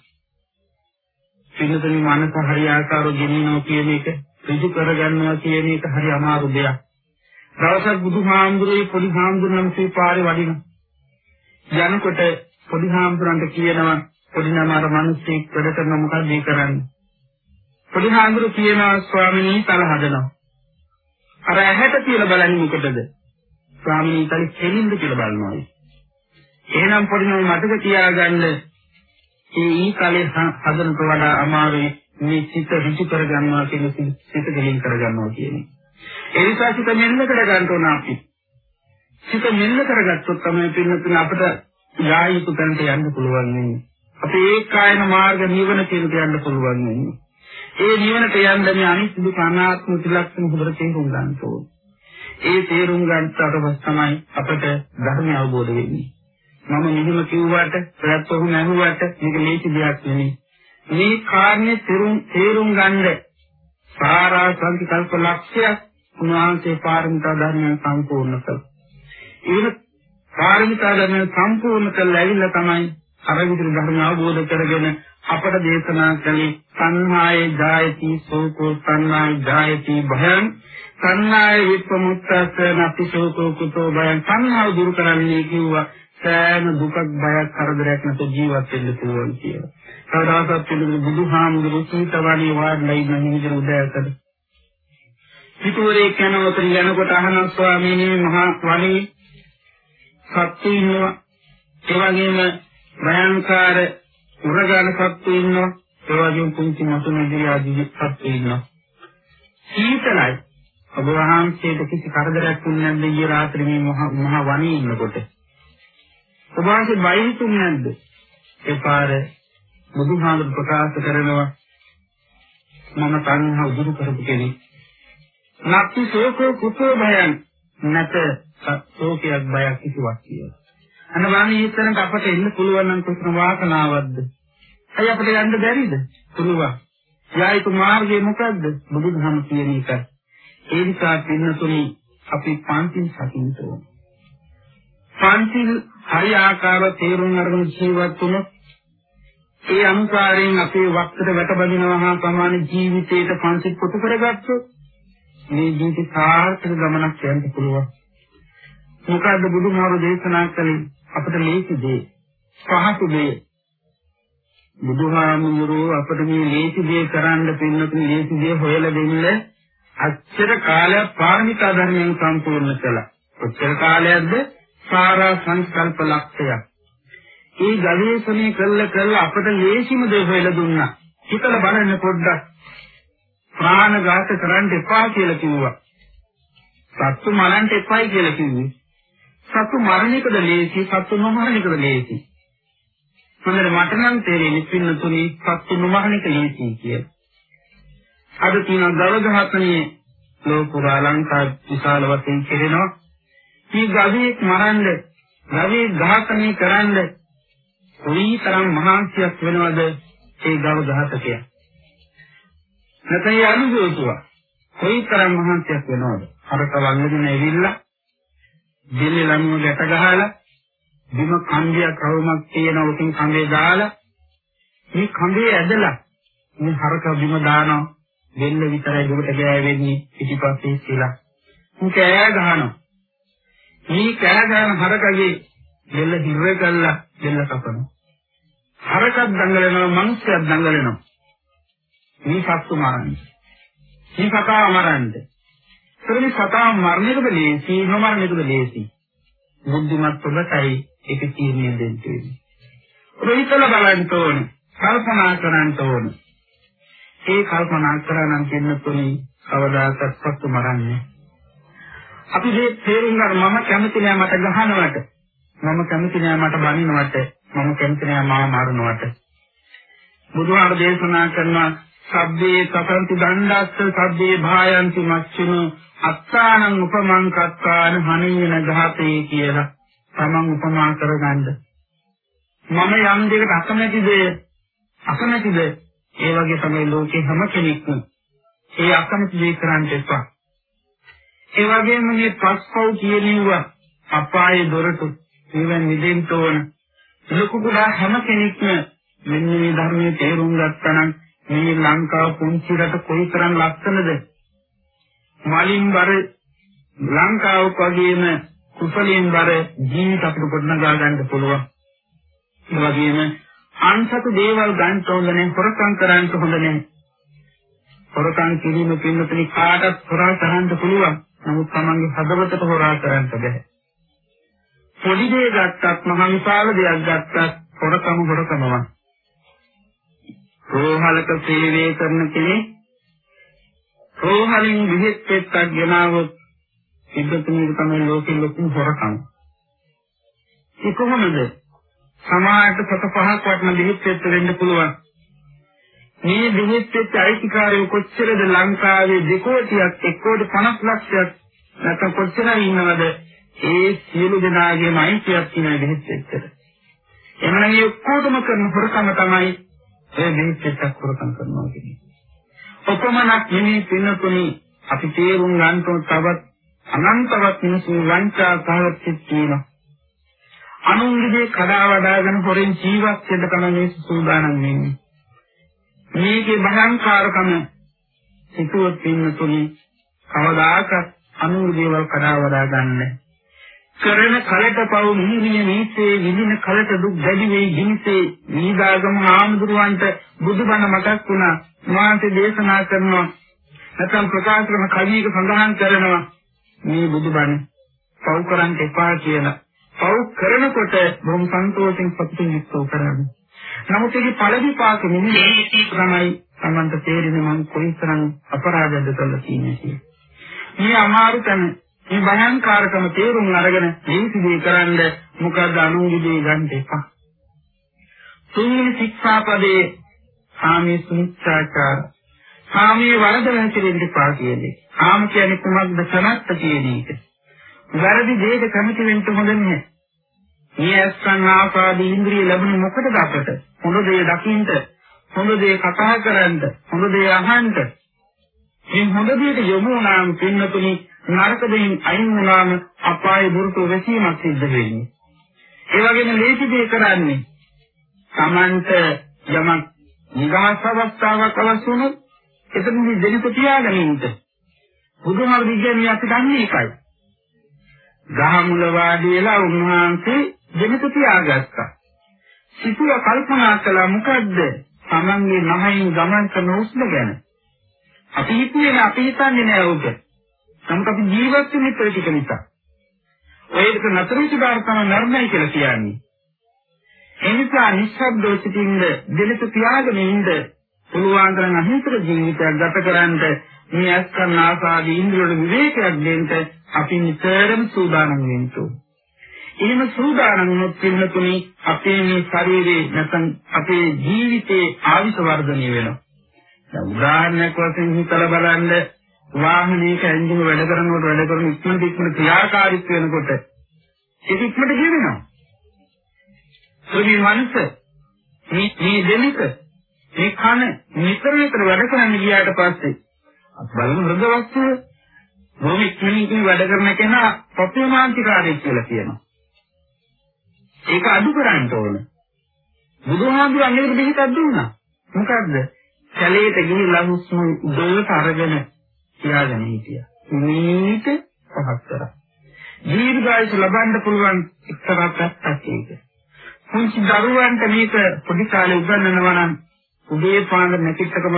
පින්නතනි මනස හරියාකාරව ගෙනිනවා කියන එක ඍජු කරගන්නවා කියන එක හරි අමාරු දෙයක්. දවසක් බුදුහාමුදුරුවෝ පොඩි හාමුදුරුවන්සේ පාරේ වඩිනවා. යනකොට පොඩි හාමුදුරන්ට කියනවා පොඩි නම අර මිනිස්සෙක් වැඩ කරන මොකද මේ කරන්නේ? පොඩි හාමුදුරු කියනවා ස්වාමීනි තල හදනවා. අර ඇහැට කියලා බලන්නේ මොකටද? ස්වාමීනි තල කෙලින්ද කියලා බලනවා. එහෙනම් පොඩි නම මතක තියාගන්න ඒ ඊ කලේ හදනට වඩා අමාරුයි මේ සිත ඍජු කරගන්නවා කියන සිත ගෙලින් කරගන්නවා කියන්නේ. ඒ නිසා සිත මෙන්න කරගන්න ඕන අපි. සිත මෙන්න කරගත්තොත් තමයි පින්නතුනේ අපිට යායුතු තැනට යන්න පුළුවන් වෙන්නේ. අපේ ඒකායන මාර්ග නිවන කියන යන්න පුළුවන් වෙන්නේ. ඒ නිවනට යන්න මේ අනිත් දුක අනාත්ම ත්‍රිලක්ෂණ හොඳට තේරුම් ගන්න ඕනේ. ඒ තේරුම් ගන්නට තමයි අපට ධර්මය අවබෝධ වෙන්නේ. මම මෙහෙම කිව්වට ප්‍රයත්න වුණ ඇහුවට මේක ලේසි දෙයක් නෙමෙයි. මේ කාරණේ තේරුම් තේරුම් ගන්න සාරා සංකල්ප ලක්ෂ්‍යයක් උන්වහන්සේ පාරමිතා ධර්මයන් සම්පූර්ණ කළා. ඒක පාරමිතා ධර්මයන් සම්පූර්ණ කළා ඇවිල්ලා තමයි අර විදිහට ධර්ම අවබෝධ කරගෙන අපට දේශනා කළේ සංහාය ජායති සෝකෝ සංහාය ජායති භයං සංහාය විපමුක්තස්ස නැති සෝකෝ කුතෝ භයං සංහාව දුරු කරන්නේ කිව්වා සෑම දුකක් බයක් කරදරයක් නැතුව ජීවත් වෙන්න පුළුවන් කියලා. කවදාකවත් පිළිගන්න බුදුහාමුදුරු සීතවණේ වාඩිලා ඉන්න හිමිදර උදෑසන. පිටුවරේ යනකොට යනකොට අහන ස්වාමීනි මහා වණී සත්තු ඉන්නවා. ඒ වගේම භයංකාර උරගාන සත්තු ඉන්නවා. ඒ වගේම පුංචි මතුනදී ආදී සත්තු ඉන්නවා. සීතලයි. ඔබ වහන්සේට කිසි කරදරයක් වුණේ නැද්ද ඊයේ රාත්‍රියේ මහා වණී ඉන්නකොට? ඔබ වහන්සේ බය හිතුනේ නැද්ද? ඒ පාර බුදුහාමුදුරු ප්‍රකාශ කරනවා මම තණ්හා උදුරු කරපු කෙනෙක්. නැති සෝකෝ කුතෝ භයං නැත සෝකයක් බයක් කිසිවක් කියලා. අනවාණී හිතනට අපට එන්න පුළුවන් නම් කොතන වාසනාවක්ද? අය අපිට යන්න බැරිද? පුළුවන්. යායුතු මාර්ගය මොකද්ද? බුදුදහම කියන එක. ඒ නිසා පින්නතුනි අපි පන්තිල් සකින්න ඕන. පන්තිල් හරි ආකාරව තේරුම් අරගෙන ජීවත් වුණොත් ඒ අනුකාරයෙන් අපේ වක්තට වැටබදිනවා හා සමාන ජීවිතයට පන්සිල් කොට කරගත්තොත් මේ ජීවිත සාර්ථක ගමනක් යන්න පුළුවන්. මොකද බුදුහාරු දේශනා කළේ අපිට ලේසි දේ, පහසු දේ. බුදුහාමුදුරුවෝ අපිට මේ ලේසි දේ කරන්න පින්නතුනි ලේසි දේ හොයලා දෙන්න අච්චර කාලයක් පාරමිතා ධර්මයන් සම්පූර්ණ කළා. කොච්චර කාලයක්ද? සාරා සංකල්ප ලක්ෂයක්. ඒ ගවේෂණය කළ කළ අපට ලේසිම දේ හොයලා දුන්නා. හිතලා බලන්න පොඩ්ඩක්. ප්‍රාණඝාත කරන්න එපා කියලා කිව්වා. සත්තු මරන්න එපායි කියලා කිව්වේ. සත්තු මරණ එකද ලේසි, සත්තු නොමරණ එකද ලේසි. හොඳට මට නම් තේරෙන්නේ පින්න තුනි සත්තු නොමරණ එක ලේසි කියලා. අද තියෙන ගව ඝාතනයේ ලෝකුරා ලංකා විශාල වශයෙන් කෙරෙනවා. මේ ගවයෙක් මරන්න, ගවයෙක් ඝාතනය කරන්න කොයිතරම් මහන්සියක් වෙනවද ඒ ගව ඝාතකයා. නැතයි අනුභවතුව කොයිතරම් මහන්සියක් වෙනවද? අරක වංගදින ඇවිල්ලා දෙල්ල ලනුව ගැට ගහලා බිම කන්දියක් රවුමක් තියෙන උකින් කඳේ දාලා මේ කඳේ ඇදලා මේ හරක බිම දානවා දෙල්ල විතරයි දුකට ගෑවෙන්නේ පිටිපස්සේ කියලා. මුක ඈ ගහනවා මේ කෑ ගන්න හරකගේ දෙල්ල හිර කළා දෙල්ල කපනවා. හරකක් දඟලනවා මිනිස්සුක් දඟලනවා. මේ සත්තු මරන්නේ. මේ සතා මරන්නේ. ඒකනේ සතා මරන්නේකද ලේසි නොමරන්නේකද ලේසි. බුද්ධිමත් ඔබටයි ඒක තීරණය දෙන්න තියෙන්නේ. ඔබ හිතලා බලන්න ඕනේ. කල්පනා කරන්න ඕනේ. ඒ කල්පනා කරා නම් දෙන්න තුනේ කවදාකවත් සත්තු මරන්නේ අපි මේ තේරුම් ගන්න මම කැමති නෑ මට ගහනවට. මම කැමති නෑ මට බනිනවට. මම කැමති නෑ මාව මරනවට. බුදුහාම දේශනා කරනවා සබ්බේ සතන්ති දණ්ඩස්ස සබ්බේ භායන්ති මච්චුන අත්තානං උපමං කත්තාන හනේන ඝාතේ කියලා තමන් උපමා කරගන්න. මම යම් දෙයකට අකමැතිද අකමැතිද ඒ වගේ තමයි ලෝකේ හැම කෙනෙක්ම ඒ අකමැති දේ කරන්න එපා. ඒ වගේම මේ පස්පව් කියනවා අපායේ දොරටු ඒවෙන් මිදෙන්න ඕන. ලොකු කුඩා හැම කෙනෙක්ම මෙන්න මේ ධර්මයේ තේරුම් ගත්තනම් මේ ලංකාව පුංචි රට කොයිතරම් ලස්සනද? මලින් වර ලංකාවක් වගේම කුසලයෙන් බර ජීවිත අපිට ගොඩනගා ගන්න පුළුවන්. ඒ වගේම අන්සතු දේවල් ගන්න හොඳ නැහැ, හොරකම් කරන්න හොඳ නැහැ. හොරකම් කිරීම පින්නතුනි කාටත් හොරා කරන්න පුළුවන්. නමුත් Tamange හදවතට හොරා කරන්න බෑ. පොඩි දෙයක් ගත්තත් මහ විශාල දෙයක් ගත්තත් හොරකම හොරකමයි. රෝහලක සේවය කරන කෙනෙක් රෝහලින් විහෙත් පෙත්තක් ගෙනාවොත් සිද්ධතුනේ තමයි ලෝකෙ ලොකු හොරකම. ඒ කොහොමද? සමාජයට සත පහක් වටන විහෙත් පෙත්ත වෙන්න පුළුවන්. මේ විහෙත් පෙත්ත අයිතිකාරයෝ කොච්චරද ලංකාවේ දෙකෝටියක් එක්කෝටි 50 ලක්ෂයක් නැත්නම් කොච්චර ඉන්නවද? ඒ සියලු දෙනාගේම අයිතියක් තියෙන විහෙත් පෙත්තට. එමනම් මේ ඔක්කොටම කරන හොරකම තමයි ඒ විහෙත් පෙත්තක් හොරකම් කරනවා කියන්නේ. ඔපමණක් නෙමෙයි පින්නතුනි අපි තේරුම් ගන්න තවත් අනන්තවත් මිනිසුන් වංචා සහගත තියෙනවා. අනුන්ගේ කඩා වඩාගෙන හොරෙන් ජීවත් වෙන්න තමයි මේ සූදානම් වෙන්නේ. මේකේ භයංකාරකම හිතුවත් පින්නතුනි කවදාකවත් අනුන්ගේ දේවල් කඩා වඩා ගන්න. කරන කලට පව් නිහිරිය නීසේ විඳින කලට දුක් දැඩි වෙයි ගිනිසේ නීදාගම ආමුදුරවන්ට බුදුබණ මතක් වුණා. මාන්තේ දේශනා කරනවා නැත්නම් ප්‍රකාශ කරන කවියක සඳහන් කරනවා මේ බුදුබණ පව් කරන්න එපා කියලා. පව් කරනකොට බොහොම සන්තෝෂෙන් සතුටින් යුක්තව කරන්නේ. නමුත් ඒකේ ඵල විපාක නිමිති තමයි Tamanta තේරෙන්නේ මම කොයිතරම් අපරාධයක්ද කළා කියන්නේ මේ අමාරු තැන මේ භයංකාරකම තේරුම් අරගෙන ජීවිතේ කරන්න මොකද අනුන්ගේ ගන්න එපා. තුන්වෙනි ශික්ෂාපදේ සාමී සුනිච්ඡාචාර. සාමී වරද හැසිරෙන්න එපා කියන්නේ. ආම කියන්නේ කුමක්ද සනත්ත කියන එක. වැරදි දෙයක කැමති වෙන්න හොඳ නැහැ. මේ අස්කන් ආපාදී ඉන්ද්‍රිය ලැබුණ මොකටද අපට? හොඳ දේ දකින්න, හොඳ දේ කතා කරන්න, හොඳ දේ අහන්න. මේ හොඳ දේට යොමු වුණාම පින්නතුනි නරක දෙයින් අයින් වුණාම අපායේ බුරුතු වැසීමක් සිද්ධ වෙන්නේ. ඒ වගේම ලේසි දෙය කරන්නේ Tamanට යමක් නිගහස් අවස්ථාවක් අවශ්‍ය වුණොත් එතනදී දෙලිත තියාගෙන ඉන්න. බුදුහාම විද්‍යාවේ අපි දන්නේ ඒකයි. ගහමුල වාඩි වෙලා උන්වහන්සේ දෙලිත තියාගත්තා. සිතුව කල්පනා කළා මොකද්ද? Tamanගේ මහින් ගමන් කරන උස්ම ගැන. අපි හිතුවේ අපි හිතන්නේ නෑ උඹ. නමුත් අපි ජීවත් වෙන්නේ ටික නිසා. ඔයක නතර වෙච්ච බාර තමයි නර්මයි කියලා කියන්නේ. ඒ නිසා නිස්සබ්දව සිටින්න දෙලස තියාගෙන ඉන්න පුළුවන් තරම් අහිංසක ජීවිතයක් ගත කරන්න මේ අස්කරන ආසාදී ඉන්ද්‍රියවල විවේකයක් දෙන්න අපි නිතරම සූදානම් වෙන්න ඕනේ. එහෙම සූදානම් වුණොත් පින්නතුනි අපේ මේ ශරීරේ නැත්නම් අපේ ජීවිතේ ආවිෂ වර්ධනය වෙනවා. දැන් උදාහරණයක් වශයෙන් හිතලා බලන්න වාහනයක එන්ජින් වැඩ කරනකොට වැඩ කරන ඉක්මනට ඉක්මනට ක්‍රියාකාරීත්ව වෙනකොට ඒක ඉක්මනට ගෙවෙනවා. ඒ මනස මේ මේ දෙනික මේ කන නිතර නිතර වැඩ කරන්න ගියාට පස්සේ බලමු හෘද වස්තුව බොහොම ඉක්මනින් වැඩ කරන කෙනා ප්‍රතිමාන්තිකාරී කියලා කියනවා. ඒක අඩු කරන්න ඕන. බුදුහාමුදුරන් මේකට දෙහිතක් දුන්නා. මොකද්ද? කැලේට ගිහිල්ලා හුස්ම උදේට අරගෙන තියාගෙන හිටියා. මේක පහක් කරා. දීර්ඝායස ලබන්න පුළුවන් එක්තරා පැත්තක් ඒක. පුංචි දරුවන්ට මේක පොඩි කාලේ උගන්වනවා නම් උදේ පාන්දර නැතිකම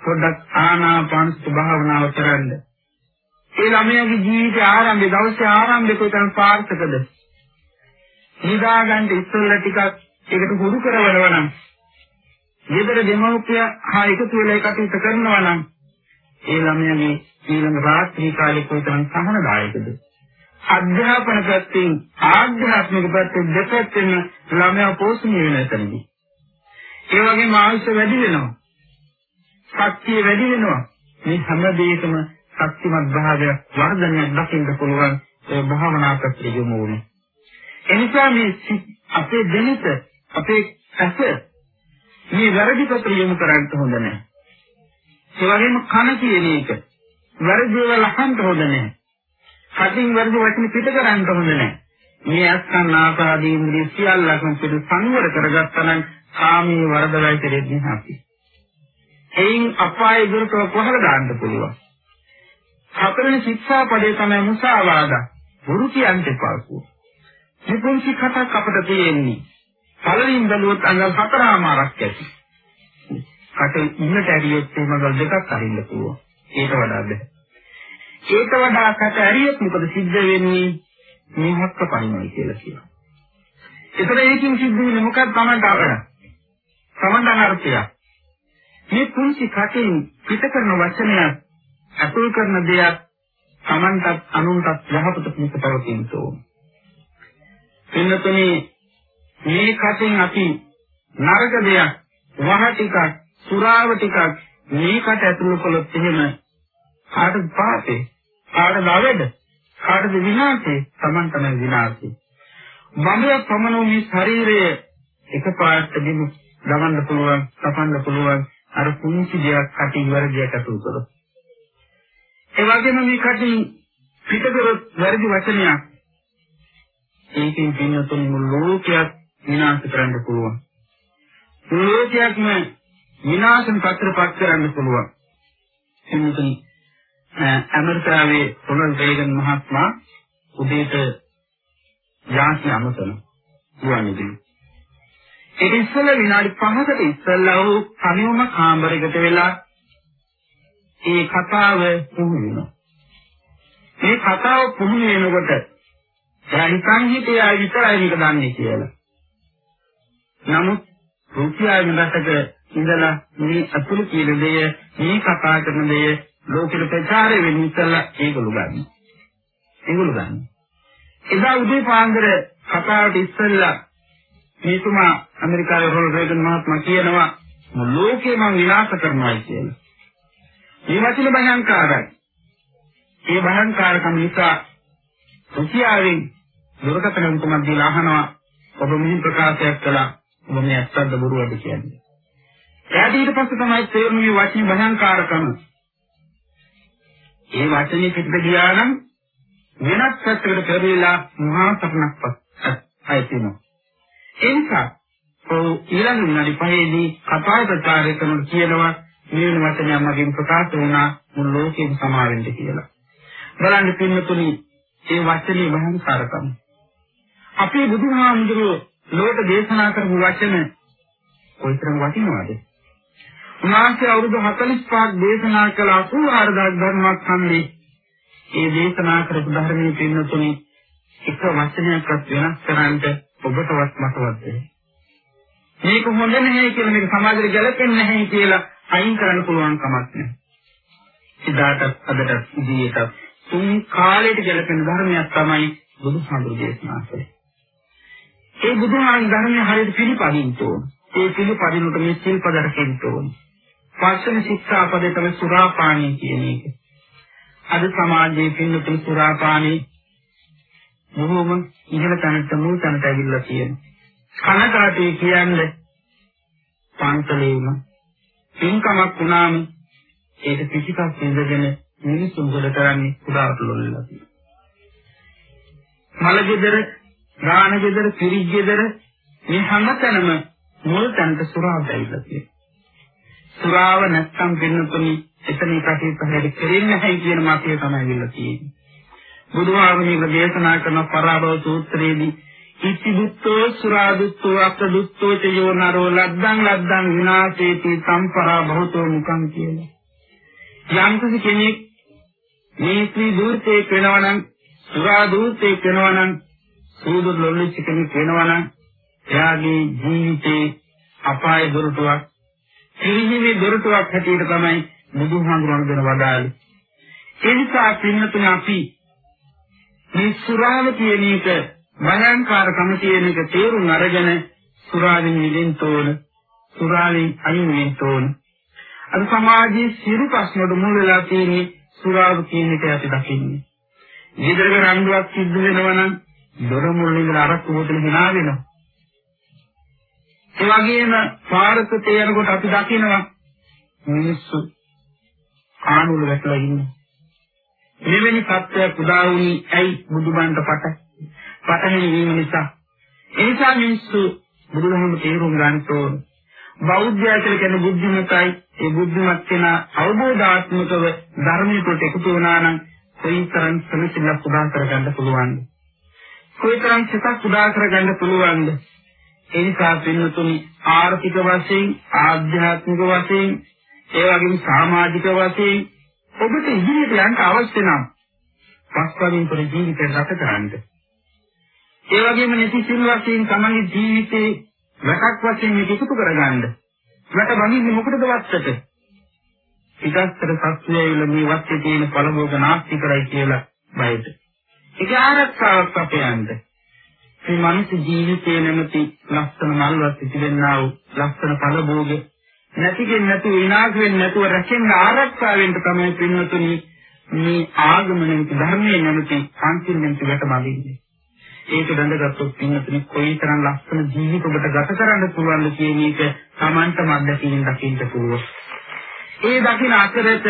පොඩ්ඩක් ආනාපාන භාවනාව කරන්න. ඒ ළමයාගේ ජීවිතය ආරම්භයේ දවසේ ආරම්භයේ කොයිතරම් සාර්ථකද? නිදා ගන්න ඉස්සෙල්ලා ටිකක් ඒකට හුරු කරවනවා නම් ඊදර දෙමව්පිය හා එකතු වෙලා කටයුතු කරනවා නම් ඒ ළමයාගේ ඊළඟ රාත්‍රී කාලේ කොයිතරම් සහනදායකද? අධ්‍යාපන පැත්තෙන් ආධ්‍යාත්මික පැත්තෙන් දෙපැත්තෙන් ළමයා පෝෂණය වෙන එතනදී. ඒ වගේම ආයුෂ වැඩි වෙනවා. ශක්තිය වැඩි වෙනවා. මේ හැම දෙයකම ශක්තිමත් භාවය වර්ධනයක් දකින්න පුළුවන් ඒ භාවනා පැත්තේ යොමු වුනේ. එනිසා මේ අපේ දෙනිත අපේ ඇස මේ වැරදි පැත්තට යොමු කරන්න හොඳ නැහැ. ඒ වගේම කන කියන එක වැරදි දේවල් අහන්න හොඳ නැහැ. කටින් වැරදි වචන පිට කරන්න හොඳ නැහැ. මේ අස්කන් ආපාදී ඉන්ද්‍රිය සියල්ලක්ම පිට සංවර කරගත්තා නම් කාමී වරදවයි කෙරෙන්නේ අපි. එයින් අපාය දුරට කොහොමද දාන්න පුළුවන්? හතරෙනි ශික්ෂා පදේ තමයි මුසාවාදා. බොරු කියන්න එපා කිව්වා. මේ පුංචි කටක් අපිට තියෙන්නේ. පළවෙනි බැලුවොත් අංගල් හතරමාරක් ඇති. කට ඉන්නට ඇරියොත් එහෙම අංගල් දෙකක් අරින්න පුළුවන්. ඒක වඩා බෑ. ඒක වඩා කට ඇරියොත් මොකද සිද්ධ වෙන්නේ? මේ හත්ක පණිනයි කියලා කියනවා. ඒතර ඒකෙන් සිද්ධ වෙන්නේ මොකක්ද තමයි අපර. සමන්දන අර්ථය. මේ පුංචි කටින් පිට කරන වචනයක් අතුල් කරන දෙයක් Tamanටත් අනුන්ටත් යහපත පිණිස පවතින තෝ. පින්නතුනි මේ කටින් අපි නරක දෙයක් වහ ටිකක් සුරාව ටිකක් මේකට ඇතුළු කළොත් එහෙම කාටද පාපේ කාටද අවැඩ කාටද විනාශේ Taman තමයි විනාශේ. මමයේ පමණු මේ ශරීරය එකපාරට දිනු ගමන්න පුළුවන්, තපන්න පුළුවන් අර පුංචි දෙයක් කටින් වර්ගයක් අතුල් කරොත්. ඒ වගේම මේ කටින් පිටකරොත් වැරදි වචනයක් ඒකෙන් පින්නතුන් මුළු ලෝකයක් විනාශ කරන්න පුළුවන්. මුළු ලෝකයක්ම විනාශන පත්‍රපත් කරන්න පුළුවන්. එන්නතුනි ඇමරිකාවේ රොනල්ඩ් රේගන් මහත්මයා උදේට යාසි අමතන ගුවන්විදුලි. ඒක ඉස්සෙල්ලා විනාඩි 5කට ඉස්සෙල්ලා වූ කණියුම කාමරයකට වෙලා ඒ කතාව පුහුණු වෙනවා. මේ කතාව පුහුණු වෙනකොට එයා හිතන් හිටියා විතරයි මේක දන්නේ කියලා. නමුත් රුසියාවේ රටක ඉඳලා මේ අතුළු කියන දේ මේ කතා කරන දේ ලෝකෙට ප්‍රචාරය වෙන්න ඉස්සලා ඒගොල්ලෝ ගන්න. ඒගොල්ලෝ ගන්න. එදා උදේ පාන්දර කතාවට ඉස්සෙල්ලා මේතුමා ඇමරිකාවේ රොනල්ඩ් රේගන් මහත්මයා කියනවා ලෝකේ මම විනාශ කරනවා කියලා. මේ වචන භයංකාරයි. ඒ භයංකාරකම නිසා රුසියාවෙන් දුරකථන උතුමන් දීලා අහනවා ඔබ මෙහි ප්‍රකාශයක් කළා ඔබ මේ ඇත්තද බොරුවද කියන්නේ. එයාට ඊට පස්සේ තමයි තේරුනේ මේ වචනේ භයංකාරකම. ඒ වචනේ පිටට ගියා නම් වෙනත් පැත්තකට පෙරලිලා මහා සපනක්පත් ඇතිවෙනවා. ඒ නිසා ඔව් ඊළඟ විනාඩි පහේදී කතා ප්‍රචාරය කරන කියනවා මේ වෙන වචනයක් මගෙන් ප්‍රකාශ වුණා මුළු ලෝකෙම සමාවෙන්න කියලා. බලන්න පින්නතුනි ඒ වචනේ භයංකාරකම. අපේ බුදුහාමුදුරුවෝ ලෝක දේශනා කරපු වචන කොයිතරම් වටිනවද? උන්වහන්සේ අවුරුදු 45ක් දේශනා කළ 84000 ධර්මස්කන්ධේ ඒ දේශනා කරපු ධර්මයේ පින්නතුනි එක වචනයක්වත් වෙනස් කරන්නට ඔබටවත් මතවත් මේක හොඳ නැහැ කියලා මේක සමාජයට ගැලපෙන්නේ නැහැ කියලා අයින් කරන්න පුළුවන් කමක් නැහැ. එදාටත් අදටත් ඉදිරියටත් තුන් කාලයට ගැලපෙන ධර්මයක් තමයි බුදුහාමුදුරු දේශනා කළේ. ඒ බුදුහාමුදුරු ධර්මයේ හරියට පිළිපදින්න ඕන. ඒ පිළිපදිනකොට මේ සිල්පද රැකෙන්න ඕන. පස්වෙනි ශික්ෂාපදේ තමයි සුරාපානී කියන එක. අද සමාජයේ පින්නතුන් සුරාපානී බොහෝම ඉහළ තැනට මුල් තැනට ඇවිල්ලා තියෙනවා. කනකාටේ කියන්නේ පන්සලේම පින්කමක් වුණාම ඒක කිසිකක් ඉඳගෙන මිනිසුන් ගොඩ කරන්නේ කුඩාට ලොල්ලලා තියෙනවා. මල ගෙදර, ගාන ගෙදර, පිරිස් ගෙදර මේ හැමතැනම මුල් තැනට සුරාව ඇවිල්ලා තියෙනවා. සුරාව නැත්තම් පින්නතුනි එතන කටයුතු හැදෙ කෙරෙන්නේ නැහැ කියන මතය තමයි ඇවිල්ලා තියෙන්නේ. බුදුහාමුදුරුවෝ දේශනා කරන පරාභව සූත්‍රයේදී ඉති දුත්තෝ සුරා දුත්තෝ අක්ක දුත්තෝ චයෝ නරෝ ලද්දං ලද්දං විනාශේති සම්පරා භවතෝ මුකං කියලා. යම් කෙනෙක් මේ ශ්‍රී දූර්තේ වෙනවා නම් සුරා දූර්තේ වෙනවා නම් සූදු ලොල්ලිච්ච කෙනෙක් වෙනවා නම් එයාගේ ජීවිතේ අපාය දොරටුවක් සිහිනේ දොරටුවක් හැටියට තමයි බුදුහාමුදුරන් දෙන වදාළේ. ඒ නිසා පින්නතුනේ අපි මේ සුරාව කියන එක භයංකාරකම කියන එක තේරුම් අරගෙන සුරාවෙන් මිදෙන්න ඕන. සුරාවෙන් අයින් වෙන්න ඕන. අද සමාජයේ සියලු ප්‍රශ්න වල මුල් වෙලා තියෙන්නේ සුරාව කියන එක අපි දකින්නේ. ඊදරක රණ්ඩුවක් සිද්ධ වෙනවා නම් දොර මුල් ඉඳලා අරක්කු බෝතල හිනා වෙනවා. ඒ වගේම පාරකට යනකොට අපි දකිනවා මිනිස්සු ආනුල වැටලා ඉන්නේ. මෙවැනි සත්‍යයක් උදා වුණේ ඇයි බුදුබන්ට පට පටහැනි වීම නිසා. ඒ නිසා මිනිස්සු බුදුදහම තේරුම් ගන්න ඕන. බෞද්ධය කියලා කියන බුද්ධිමතයි ඒ බුද්ධිමත් වෙන අවබෝධාත්මකව ධර්මයට එකතු වුණා නම් කොයිතරම් සමසිල්ල පුදා කරගන්න පුළුවන්ද? කොයිතරම් සිතක් පුදා කරගන්න පුළුවන්ද? ඒ නිසා පින්නතුනි ආර්ථික වශයෙන්, ආධ්‍යාත්මික වශයෙන්, ඒ වගේම සමාජික වශයෙන් ඔබට ඉදිරියට යන්න අවශ්‍ය නම් පස්වලින් පෙර ජීවිතය ගත කරන්න. ඒ වගේම නැති සිල් වශයෙන් තමන්ගේ ජීවිතේ වැටක් වශයෙන් මේක එකතු කරගන්න. වැට බඳින්නේ මොකටද වත්තට? පිටස්තර සත්‍යයල මේ වත්තේ තියෙන පළභෝග නාස්ති කරයි කියලා බයට. ඒක ආරක්ෂාවක් අපයන්ට. මේ මනුස්ස ජීවිතයේ නැමැති ලස්සන මල්වත් ඉතිරෙන්නා වූ ලස්සන පළභෝග නැතිගෙන් නැතුව විනාශ වෙන්නේ නැතුව රැකෙන්න ආරක්ෂා වෙන්න තමයි පින්වතුනි මේ ආගමනෙන් ධර්මයේ නැමැති සංකීර්ණයෙන් පිට බඳින්නේ. ඒක බඳගත්තොත් පින්වතුනි කොයිතරම් ලස්සන ජීවිත ඔබට ගත කරන්න පුළුවන්ද කියන එක Tamanටම අත්දැකීම් දකින්න පුළුවන්. ඒ දකින අතරත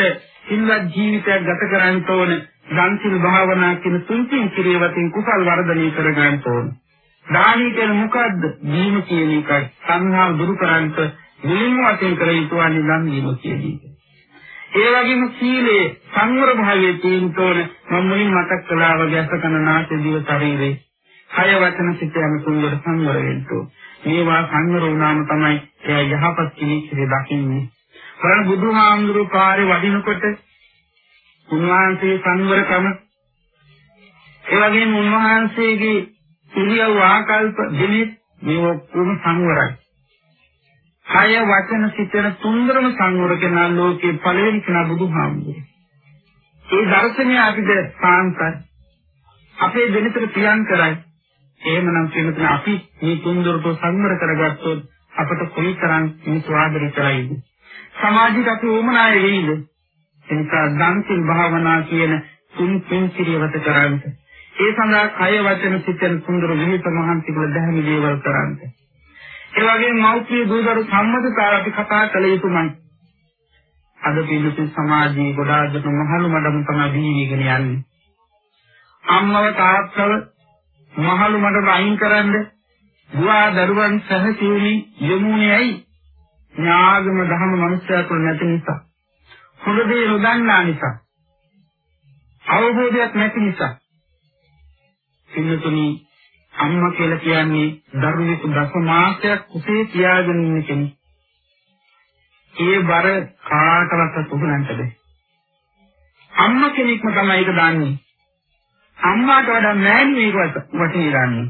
සිල්වත් ජීවිතයක් ගත කරන්න ඕන දන්සිල් භාවනා කියන තුන්තින් ක්‍රියාවකින් කුසල් වර්ධනය කර ගන්න ඕන. දානීය කියන්නේ මොකද්ද? දීම කියන එකයි. සංහාව දුරු කරන්ට මුලින්ම වශයෙන් කළ යුතු වන්නේ නම් දීම කියන එක. ඒ වගේම සීලේ සංවර භාවයේ තියෙන තෝරන මම මුලින් මතක් කළා වගේ අසකන නාසය දිව ශරීරේ කය වචන සිත යන තුන්වර සංවර වෙන්න මේවා සංවර වුණාම තමයි එයා යහපත් කෙනෙක් දකින්නේ. කරන් බුදුහාමුදුරු පාරේ වඩිනකොට උන්වහන්සේ සංවරකම ඒ වගේම උන්වහන්සේගේ ඉරියව් ආකල්ප දෙනෙත් මේ ඔක්කොම සංවරයි. කය වචන සිතන තුන්දරම සංවර කරන ලෝකේ පළවෙනි කෙනා බුදුහාමුදුරුවෝ. ඒ දර්ශනය අපිට සාන්තයි. අපේ දෙනිතර පියන් කරයි. එහෙමනම් කියනතන අපි මේ තුන්දරට සංවර කරගත්තොත් අපට කොයිතරම් මිනිස් ආදරය කරයිද? සමාජික අපි උමනාය වෙයිද? එනිසා දන්සිල් භාවනා කියන තුන් පින්සිරියවත කරන්ත. ඒ සඳහා කය වචන සිතන සුන්දර විහිත මහන්සි කළ දැහැමි දේවල් කරන්ත. ඒ වගේම මෞඛ්‍ය දූදරු සම්මතතාව අපි කතා කළ යුතුමයි. අද පිළිසි සමාජයේ ගොඩාක් මහලු මඩම තමයි දීවිගෙන යන්නේ. අම්මව තාත්තව මහලු මඩම අයින් කරන්න දුවා දරුවන් සහසීනි යමුනේ ඇයි? ඥාගම දහම මනුස්සයෙකු නැති නිසා. හොඳ දේ නොදන්නා නිසා. අවබෝධයක් නැති නිසා. සින්නතුනි අම්මා කියලා කියන්නේ දරුවෙකු දස මාසයක් කුසේ තියාගෙන ඉන්න කෙනෙක්. ඒ බර කාටවත් උගලන්න බෑ. අම්මා කෙනෙක්ම තමයි ඒක දන්නේ. අම්මාට වඩා මෑණියෙක් වටිනේ දන්නේ.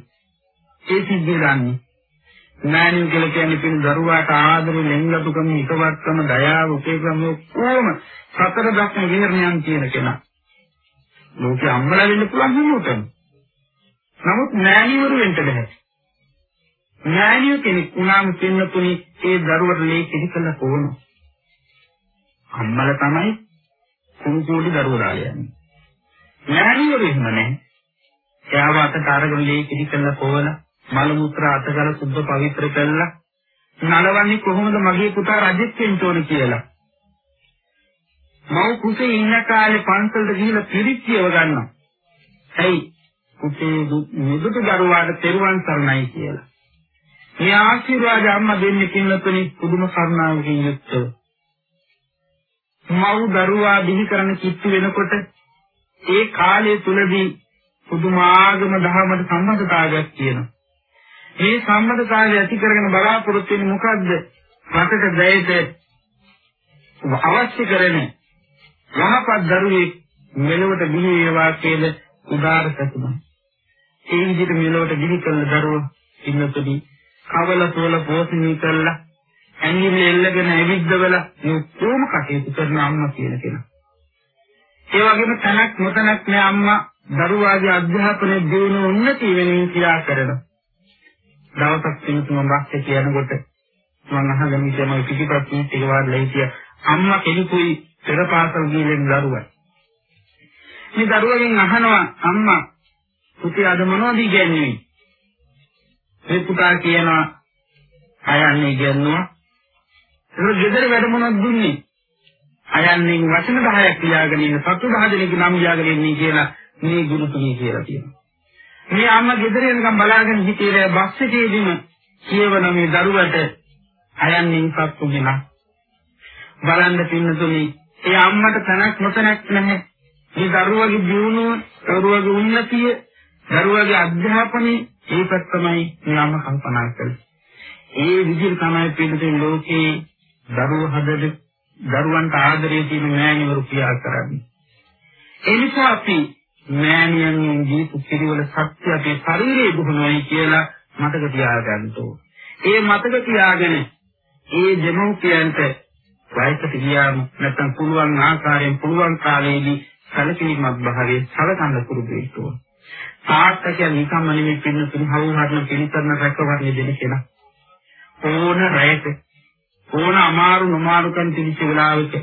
ඒ සිද්ධිය දන්නේ. මෑණියෝ කියලා කියන්නේ පින් දරුවාට ආදරෙ ලෙන්ගතුකම හිතවත්කම දයාව උපේක්ෂම කොහොම සතර දක්න විහරණයන් තියෙන කෙනා. ලෝකේ අම්මලා වෙන්න පුළුවන් හිමුතන. නමුත් මෑණිවරු වෙන්න බෑ. මෑණියෝ කෙනෙක් උනාම පින්නතුනි ඒ දරුවට ලේ කිරිකලා කොහොම. අම්මලා තමයි කුණුකෝඩි දරුවෝ දාලා යන්නේ. මෑණියෝ එහෙම නැහැ. එයාව අතට අරගෙන ලේ කිරිකලා කොහොම මල මුත්‍ර අතගල සුද්ධ පවිත්‍ර කළා. නලවන්නේ කොහොමද මගේ පුතා රජෙක් වෙන්න ඕන කියලා. මව කුසේ ඉන්න කාලේ පන්සලට ගිහිල්ලා පිරිච්චියව ගන්නවා. ඇයි? කුසේ නිදුතු දරුවාට තෙරුවන් සරණයි කියලා. මේ ආශිර්වාද අම්මා දෙන්නේ කින්නතුනි පුදුම කරුණාවකින් යුක්තව. මව් දරුවා බිහි කරන කිත්තු වෙනකොට ඒ කාලය තුලදී පුදුමාගම දහමට සම්බන්ධතාවයක් තියෙනවා. මේ සම්බන්ධතාවය ඇති කරගෙන බලාපොරොත්තු වෙන්නේ මොකද්ද? රටට දැයට අවශ්‍ය කරන්නේ යහපත් දරුවෙක් මෙලොවට බිහි වේවා කියලා උදාර සතුටුයි. ඒ විදිහට මෙලොවට බිහි කළ දරුවෝ ඉන්නතොටි කවල තෝල පෝෂණය කළා ඇඟිලි එල්ලගෙන ඇවිද්දවල මේ කොහොම කටයුතු කරන අම්මා කියන කෙනා. ඒ වගේම තනක් නොතනක් නෑ අම්මා දරුවාගේ අධ්‍යාපනය දියුණු උන්නති වෙනින් ක්‍රියා කරනවා. දවසක් පින්තුම වාක්‍ය කියනකොට මම අහගෙන ඉතින් මම පිටිපස්සෙ ටික වාරලා හිටියා අම්මා කෙනෙකුයි පෙර පාසල් ගිහින් දරුවා. මේ දරුවගෙන් අහනවා අම්මා පුතේ අද මොනවද ඉගෙනන්නේ? ඒ පුතා කියනවා අයන්නේ ඉගෙනුවා. ඒක ගෙදර වැඩ මොනවද දුන්නේ? අයන්නේ වචන 10ක් ලියාගෙන ඉන්න සතු 10 දෙනෙක් නම් ලියාගෙන ඉන්නේ කියලා මේ ගුරුතුමිය කියලා කියනවා. මේ අම්මා ගෙදර එනකම් බලාගෙන හිටියේ බස් එකේදීම කියවන මේ දරුවට අයන්නේ සතු දෙනා බලන්න පින්නතුනි ඒ අම්මට තනක් නොතනක් නැහැ මේ දරුවගේ දියුණුව, දරුවගේ උන්නතිය, දරුවගේ අධ්‍යාපනය ඒකත් තමයි නාම කල්පනා කරන්නේ. ඒ විදිහට තමයි පිළිතුරු ලෝකේ දරුවෝ හදද දරුවන්ට ආදරය තියෙන මෑණිවරු ක්‍රියා කරන්නේ. ඒ නිසා අපි මෑණියන්ගෙන් දීපු පිළිවෙල සත්‍ය අපේ ශරීරයේ දුහනොයි කියලා මතක තියාගන්න ඕනේ. ඒ මතක තියාගෙන ඒ දෙමෝපියන්ට වයසට ගියාම නැත්නම් පුළුවන් ආකාරයෙන් පුළුවන් කාලයේදී සැලකීමක් භාවයේ සලකන්න පුරුදු වෙන්න ඕනේ. තාත්තා කියන්නේ නිකම්ම නෙමෙයි පින්නතුන් හවුහරන පිළිතරන රැකවරණය දෙන කෙනා. ඕන රැයක ඕන අමාරු නොමාරුකම් තිබිච්ච වෙලාවක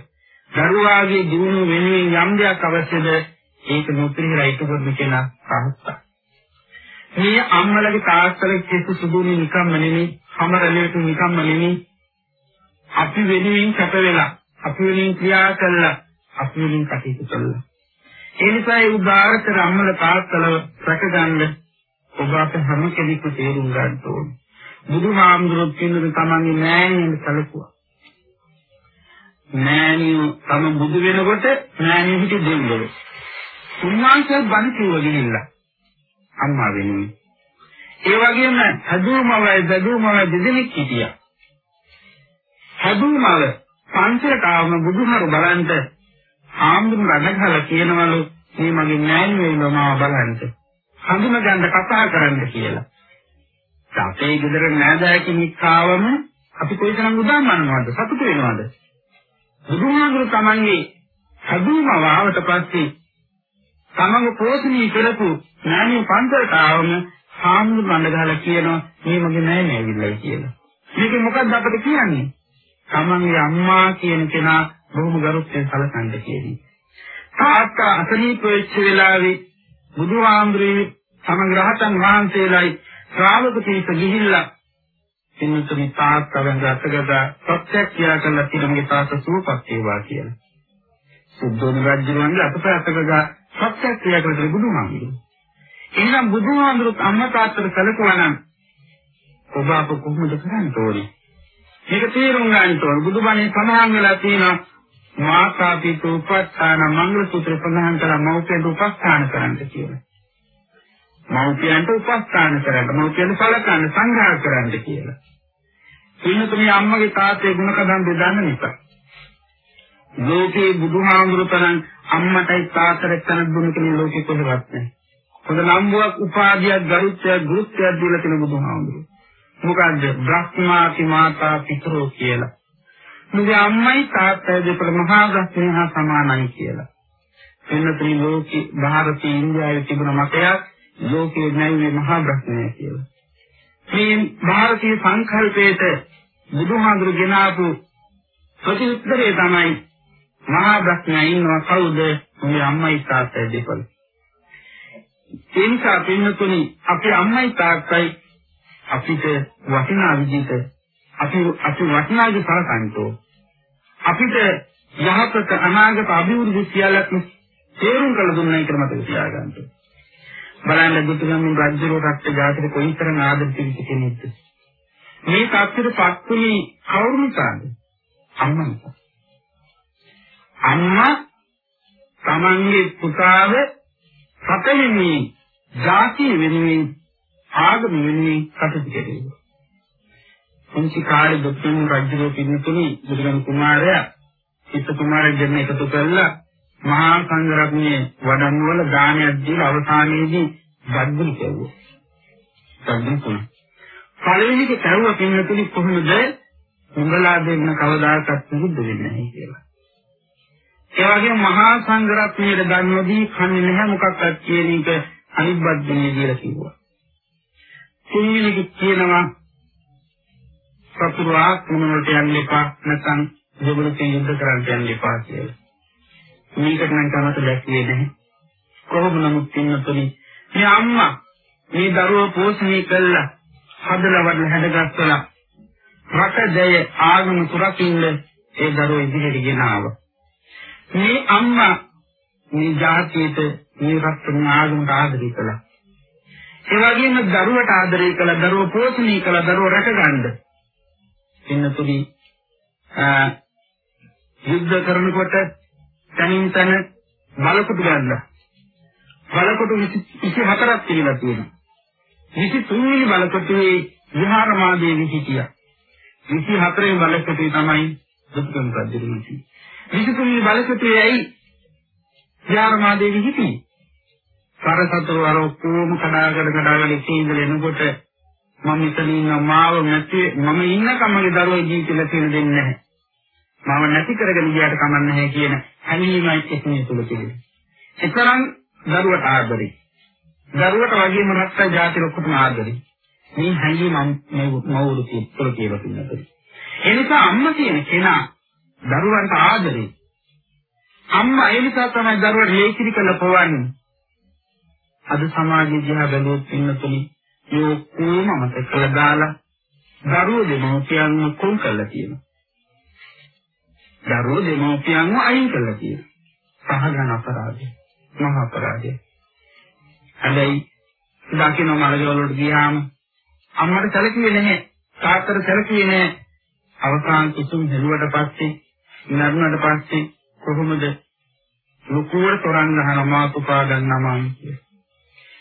දරුවාගේ දිනු වෙනුවෙන් යම් දෙයක් අවශ්‍යද ඒක නොපිරිහෙලා ඉටු කරන කෙනා සාහස්තා. මේ අම්මලගේ තාත්තලගේ කිසි සුදුනේ නිකම්ම නෙමෙයි, හැමරලේට නිකම්ම නෙමෙයි. අපි වෙනුවෙන් කැප වෙලා, අපි වෙනුවෙන් ක්‍රියා කළා, අපි වෙනුවෙන් කටයුතු කළා. ඒ නිසා ඒ උදාාරතර අම්මල තාත්තල රැකගන්න ඔබ අප හැම කෙනෙකු තේරුම් ගන්න ඕනේ. බුදුහාමුදුරුවෝ කියනද තමන්ගේ නෑනියන් සැලකුවා. නෑනියෝ තම බුදු වෙනකොට නෑනියෝ හිටි දෙන්නලු. උන්වහන්සේ බණ කිව්ව ගිහිල්ලා අම්මා වෙනුනේ. ඒ වගේම හදුමවයි දදුමවයි දෙදෙනෙක් හිටියා. හදුමව පන්සලට ආවම බුදුහාරු බලන්ට ආම්දුම රණගහලා කියනවලු මේ මගේ නෑනියෝ ඉන්නවා බලන්න. හඳුන ගන්න කතා කරන්න කියලා. අපේ ගෙදර නෑදෑ කෙනෙක් ආවම අපි කොයිතරම් උදාමනවද සතුට වෙනවද? බුදුහාමුදුරු තමන්ගේ හදුම වාවට පස්සේ තමන්ගේ පෝෂණය කරපු නෑනේ පන්සලට ආවම හාමුදුරු බඳ ගහලා කියනවා මේ මගේ නෑනේ ඇවිල්ලා කියලා. මේක මොකක්ද අපිට කියන්නේ? තමන්ගේ අම්මා කියන කෙනා බොහොම ගරුත්වයෙන් සැලකන්න කියන්නේ. තාත්තා අසනීප වෙච්ච වෙලාවේ බුදුහාමුදුරුවෝ සමග රහතන් වහන්සේලායි ශ්‍රාවක පිරිස ගිහිල්ලා එන්නතුනි තාත්තවෙන් ගතගදා ප්‍රත්‍යක්ෂය කළා තිරමගේ තාත්ත සූපත් වේවා කියලා. සුද්ධෝදන රජුගේ අතපය අතගදා ප්‍රත්‍යක්ෂය කළ බුදුහාමුදුරුවෝ. එහෙනම් බුදුහාමුදුරුවෝ අම්මා තාත්තට සැලකුවා නම් ඔබ අප කොහොමද කරන්න ඕනේ? මේක තේරුම් ගන්න ඕනේ. බුදුබණේ සඳහන් වෙලා තියෙනවා මාතා පිතු උපස්ථාන මංගල සූත්‍ර සඳහන් කරලා මෞඛ්‍යයට උපස්ථාන කරන්න කියලා. මෞඛ්‍යයන්ට උපස්ථාන කරන්න, මෞඛ්‍යයන්ට සලකන්න, සංග්‍රහ කරන්න කියලා. පින්නතුනේ අම්මගේ තාත්තේ ගුණ කදම් දෙදන්න නිසා. ලෝකේ බුදුහාමුදුරතරන් අම්මටයි තාත්තට තනක් දුන්න කෙනෙක් ලෝකේ කොහෙවත් නැහැ. හොඳ නම්බුවක් උපාධියක් ගරුත්වයක් ගුරුත්වයක් දීලා තියෙන බුදුහාමුදුරුවෝ. මොකද්ද? බ්‍රහ්මාති මාතා පිතරෝ කියලා. මුගේ අම්මයි තාත්තයි දෙපළ මහා ගස්නේ හා සමානයි කියලා. එන්නතුනි ලෝකේ ಭಾರತೀಯ ඉන්දියාවේ තිබුණ මතයක් ලෝකේ නැන්නේ මහා බ්‍රහ්මණය කියලා. මේ ಭಾರತೀಯ සංකල්පයේට බුදුහාඳුරු ගෙනාවු ප්‍රතිඋත්තරේ තමයි මහා බ්‍රහ්මයා ඉන්නවා කවුද? මේ අම්මයි තාත්තයි දෙපළ. ඒ නිසා පින්නතුනි අපි අම්මයි තාත්තයි අපිට වටිනා විදිහට අපි අපි වටිනාගේ සලකන්තෝ අපිට යහපත අනාගත අභිවෘද්ධි සියල්ලක්ම තේරුම් කළ දුන්නයි කියලා මතක තියාගන්න. බලන්න බුදුගමින් රජුගේ රක්ත ජාතික කොයිතරම් ආදර පිළිච්ච කෙනෙක්ද. මේ සත්‍යෙට පත්තුනි කවුරු නිසාද? අම්මා නිසා. අම්මා තමන්ගේ පුතාව සතෙන්නේ ජාතිය වෙනුවෙන් ආගම වෙනුවෙන් කටයුතු කෙරෙනවා. පුංචි කාලේ දුක්ඛින් රජුගේ පින්නතුනි බුදුරජාණන් කුමාරයා සිත කුමාරයෙක් දෙන්න එකතු කරලා මහා සංඝරත්නයේ වඩම් වල දානයක් දීලා අවසානයේදී බද්දුලි කෙරුවා. බද්දුලි තුන. පළවෙනි එක කරුව පින්නතුනි කොහොමද උඹලා දෙන්න කවදාකවත් නිරුද්ධ වෙන්නේ නැහැ කියලා. ඒ වගේම මහා සංඝරත්නයේ දන්නෝදී කන්නේ නැහැ මොකක්වත් කියන එක අනිත් බද්දුලිය කියලා කිව්වා. තුන්වෙනි එක කියනවා සතුරු ආත්ම වලට යන්න එපා නැත්නම් ජීවිතේ යුද්ධ කරන්න යන්න එපා කියලා. මේකට නම් කමත දැක්කේ නැහැ. කොහොම නමුත් පින්නතුනි මේ අම්මා මේ දරුවෝ පෝෂණය කළා හදලා වඩලා හැඩගස්සලා රට දෙය ආගම සුරකින්න ඒ දරුවෝ ඉදිරියට ගෙනාවා. මේ අම්මා මේ ජාතියට මේ රට ආගමට ආදරය කළා. ඒ වගේම දරුවට ආදරය කළා, දරුවෝ පෝෂණය කළා, දරුවෝ රැකගන්න. පින්නතුනි යුද්ධ කරනකොට තනින් තන බලකොටු ගන්න. බලකොටු 24ක් කියලා තියෙනවා. 23 වෙනි බලකොටුවේ විහාරමාදේවි හිටියා. 24 වෙනි බලකොටුවේ තමයි දුක්ඛම් රජුගේ හිටියේ. 23 වෙනි බලකොටුවේ ඇයි විහාරමාදේවි හිටියේ? කරසතර වර ඔක්කොම කඩාගෙන කඩාගෙන ඉඳලා එනකොට මම මෙතන ඉන්න මාව නැති මම ඉන්නකමගේ දරුවෝ ජීවිතේ ලැබෙන්න දෙන්නේ නැහැ. මම නැති කරගෙන ගියාට කමක් නැහැ කියන හැඟීමයි එක්නේ තුල තිබෙන්නේ. එතරම් දරුවට ආදරේ. දරුවට වගේම රක්ත ජාති ලොකුටම ආදරේ. මේ හැඟීම මේ මවුරු තුල කියලා තියෙනවා. ඒ නිසා අම්මා කියන කෙනා දරුවන්ට ආදරේ. අම්මා ඒ නිසා තමයි දරුවට ලේසිරි කළ පොවන්නේ. අද සමාජයේ දිහා බැලුවොත් ඉන්නතුනි ඒ ඔක්කොම මතක කරලා දාලා දරුවෝ දෙමෝපියන්ව කොන් කරලා තියෙනවා. දරුවෝ දෙමෝපියන්ව අයින් කරලා තියෙනවා. සහගන අපරාධය. මහා අපරාධය. හැබැයි දකින්න මලගල වලට ගියාම අම්මට සැලකුවේ නැහැ. තාත්තට සැලකුවේ නැහැ. අවසාන කුසුම් හෙළුවට පස්සේ නරුණට පස්සේ කොහොමද ලොකුවට තොරන් ගහන මාතුපාදන් නමන් කිය.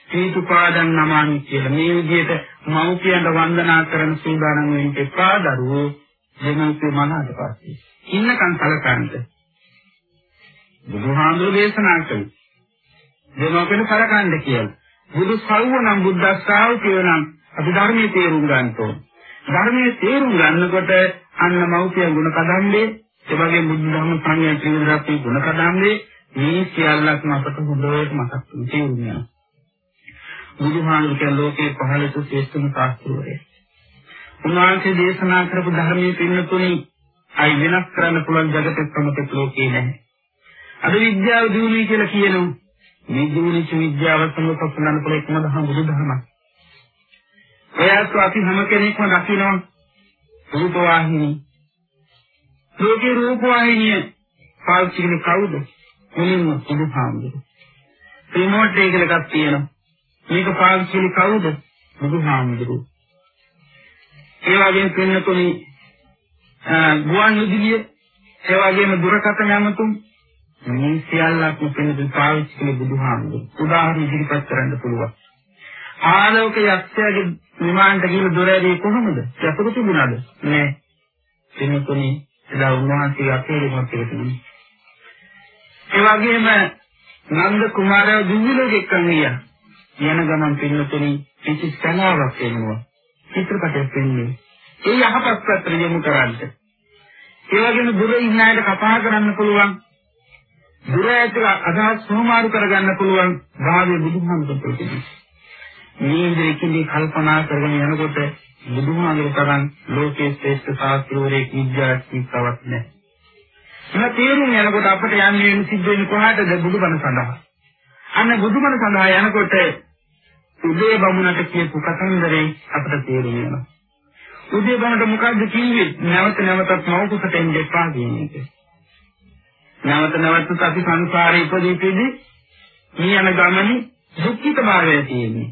සීතුපාදන් නමන් කියලා මේ විදිහට මව්පියන්ට වන්දනා කරන සූදානම් වෙන්න එපා දරුවෝ දෙමව්පිය මනාට පස්සේ. ඉන්නකන් සැලකන්න. බුදුහාමුදුරු දේශනා කළේ දෙමව්පියන් සැලකන්න කියලා. බුදු සවුවනම් බුද්ධ ශ්‍රාවකයෝ නම් අපි ධර්මයේ තේරුම් ගන්න ඕන. ධර්මයේ තේරුම් ගන්නකොට අන්න මෞපිය ගුණ කදම්බේ ඒ වගේ බුද්ධ ධර්ම සංයම ත්‍රිවිධ ගුණ කදම්බේ මේ සියල්ලක්ම අපට හොඳට මතක් තේරුම් යනවා. බුදුහාමුදුරු කියන ලෝකේ පහළට ශ්‍රේෂ්ඨම ශාස්ත්‍රවරය. උන්වහන්සේ දේශනා කරපු ධර්මයේ පින්නතුනි අයි වෙනස් කරන්න පුළුවන් జగතේ ප්‍රමුඛ ලෝකේ නැහැ. අද විද්‍යාව දියුණුවයි කියලා කියනවා. මේ දියුණුවිච්ච විද්‍යාව සම්පූර්ණ කරන්න පුළුවන් එකම දහම බුදුදහමයි. එයාත් අපි හැම කෙනෙක්ම දකිනවා රූප වාහිනී. ලෝකේ රූප වාහිනිය පාවිච්චි කරන්නේ කවුද? මුලින්ම බුදුහාමුදුරුවෝ. රිමෝට් එක එකක් තියෙනවා. මේක පාවිච්චි කරන්නේ කවුද? බුදුහාමුදුරුවෝ. ඒ වගේම පින්නතුනි ගුවන් විදුලිය ඒ වගේම දුරකථන ඇමතුම් මේ සියල්ලක්ම පින්නතුනි පාවිච්චි කරන්නේ බුදුහාමුදුරුවෝ. උදාහරණ ඉදිරිපත් කරන්න පුළුවන්. ආලෝක යක්ෂයාගේ විමානට ගිහින් දොර ඇරී කොහොමද? සතුරු තිබුණාද? නෑ. පින්නතුනි එදා උන්වහන්සේ අපේරිමත් එක තිබුණා. ඒ වගේම නන්ද කුමාරයා දිවිලෝකෙක කමියා යන ගමන් පින්නතුනි කිසි සනාවක් එනවා. චිත්‍රපටයක් වෙන්නේ. ඒ යහපත් පැත්තට යොමු කරන්න. ඒ වගේම දුර ඉන්න අයට කතා කරන්න පුළුවන්. දුර ඇතුළ අදහස් සෝමාරු කරගන්න පුළුවන් භාවයේ බුදුහාමුදුරුවෝ තිබෙනවා. මේ දෙකේ කල්පනා කරගෙන යනකොට බුදුහාමුදුරුවෝ තරම් ලෝකයේ ශ්‍රේෂ්ඨ ශාස්ත්‍රවරයෙක් විද්‍යාඥයෙක් නැහැ. මේ තේරුම් යනකොට අපිට යන්නේ වෙන සිද්ධ වෙන්නේ කොහාටද බුදුබණ සඳහා. අන්න බුදුබණ සඳහා යනකොට උදේ බමුණට කියපු කතන්දරේ අපිට තේරුම් යනවා. උදේ බමුණට මොකද්ද කිව්වේ? නැවත නැවතත් මෞකසට එන්න එපා කියන එක. නැවත නැවතත් අපි සංසාරේ ඉපදෙන්නේ මේ යන ගමනේ දුක්ඛිත භාවය තියෙන්නේ.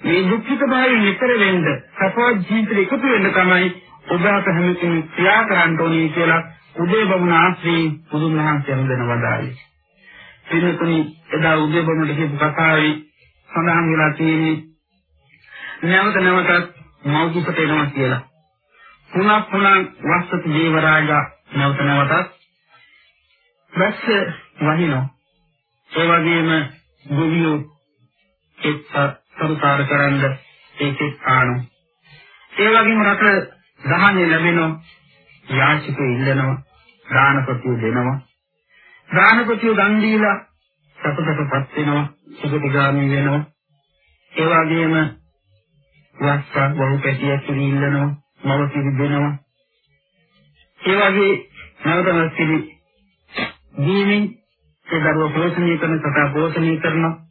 මේ දුක්ඛිත භාවයෙන් නිතර වෙන්න සපවත් ජීවිතේ එකතු වෙන්න තමයි ඔබ අප හැම කෙනෙක් ක්‍රියා කරන්න ඕනේ කියලා උදේ බමුණ ආශ්‍රී බුදුන් වහන්සේ හඳුනන වදාළේ. පින්තුනි එදා උදේ බමුණට කියපු කතාවේ සඳහන් වෙලා තියෙන්නේ නැවත නැවතත් මෞතුපට එනවා කියලා. පුනක් පුනක් වස්සති දේවරාජා නැවත නැවතත් වැස්ස වහිනවා. ඒ වගේම ගොවියෝ එක්ක සරුකාර කරන්න ඒකේ ආනෝ. ඒ වගේම රට දහන්නේ ලැබෙනවා යාචකෝ ඉල්ලනවා දානපතිය දෙනවා. දානපතිය දන් දීලා සතුටටපත් වෙනවා සුගතිගාමී වෙනවා. ඒ වගේම වස්සා වහු පැටියක් ඉල්ලනවා මව කිරි දෙනවා. ඒ වගේ නැවතත් කිරි දීමින් ඒ දරුව පෝෂණය කරන සතා පෝෂණය කරනවා.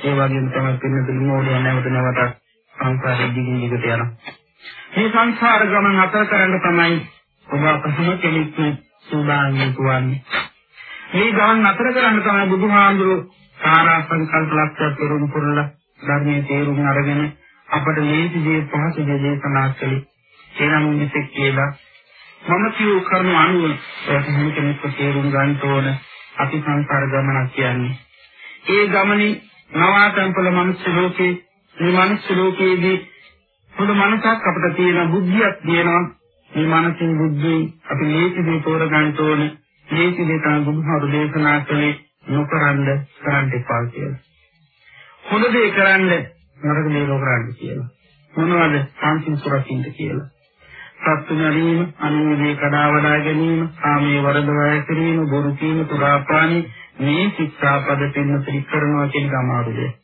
ඒ වගේම තමයි පින්නතුළු මොඩිය නැවත නැවතත් සංසාරෙ දිගින් දිගට යනවා මේ සංසාර ගමන අතර කරන්න තමයි ඔබ අපහම කෙනෙක් සූදානම් වෙන්නේ. මේ ගමන් අතර කරන්න තමයි බුදුහාමුදුරුවෝ සාරා සංකල්ප ලක්ෂ්‍ය පෙරම් කරලා ධර්මයේ තේරුම් අරගෙන අපට මේටි දේ පහසු දේ දේශනා කළේ. එනම් මෙතෙක් කියලා මම කියු කරුණු අනුව හැම කෙනෙක්ම තේරුම් ගන්න ඕන අපි සංසාර ගමනක් කියන්නේ. ඒ ගමනේ නවාතම්පල මනුස්ස ලෝකේ මේ මනුස්ස ලෝකයේදී හොඳ මනසක් අපිට තියෙන බුද්ධියක් තියෙනවා. මේ මනසින් බුද්ධිය අපි මේකදී තෝරගන්න ඕනේ. මේකදී තමයි බුදුහාරු දේශනා කළේ නොකරන්න කරන්න එපා කියලා. හොඳ දේ කරන්න නරක දේ නොකරන්න කියලා. මොනවද සංසින් සුරකින්න කියලා. සත්තු මරීම, අනුමෝදේ කඩාවඩා ගැනීම, සාමයේ වරදවා කිරීම, බොරු කීම, තුරාපානි මේ ශික්ෂාපද පින්නතරි කරනවා කියන අමාරු දෙයක්.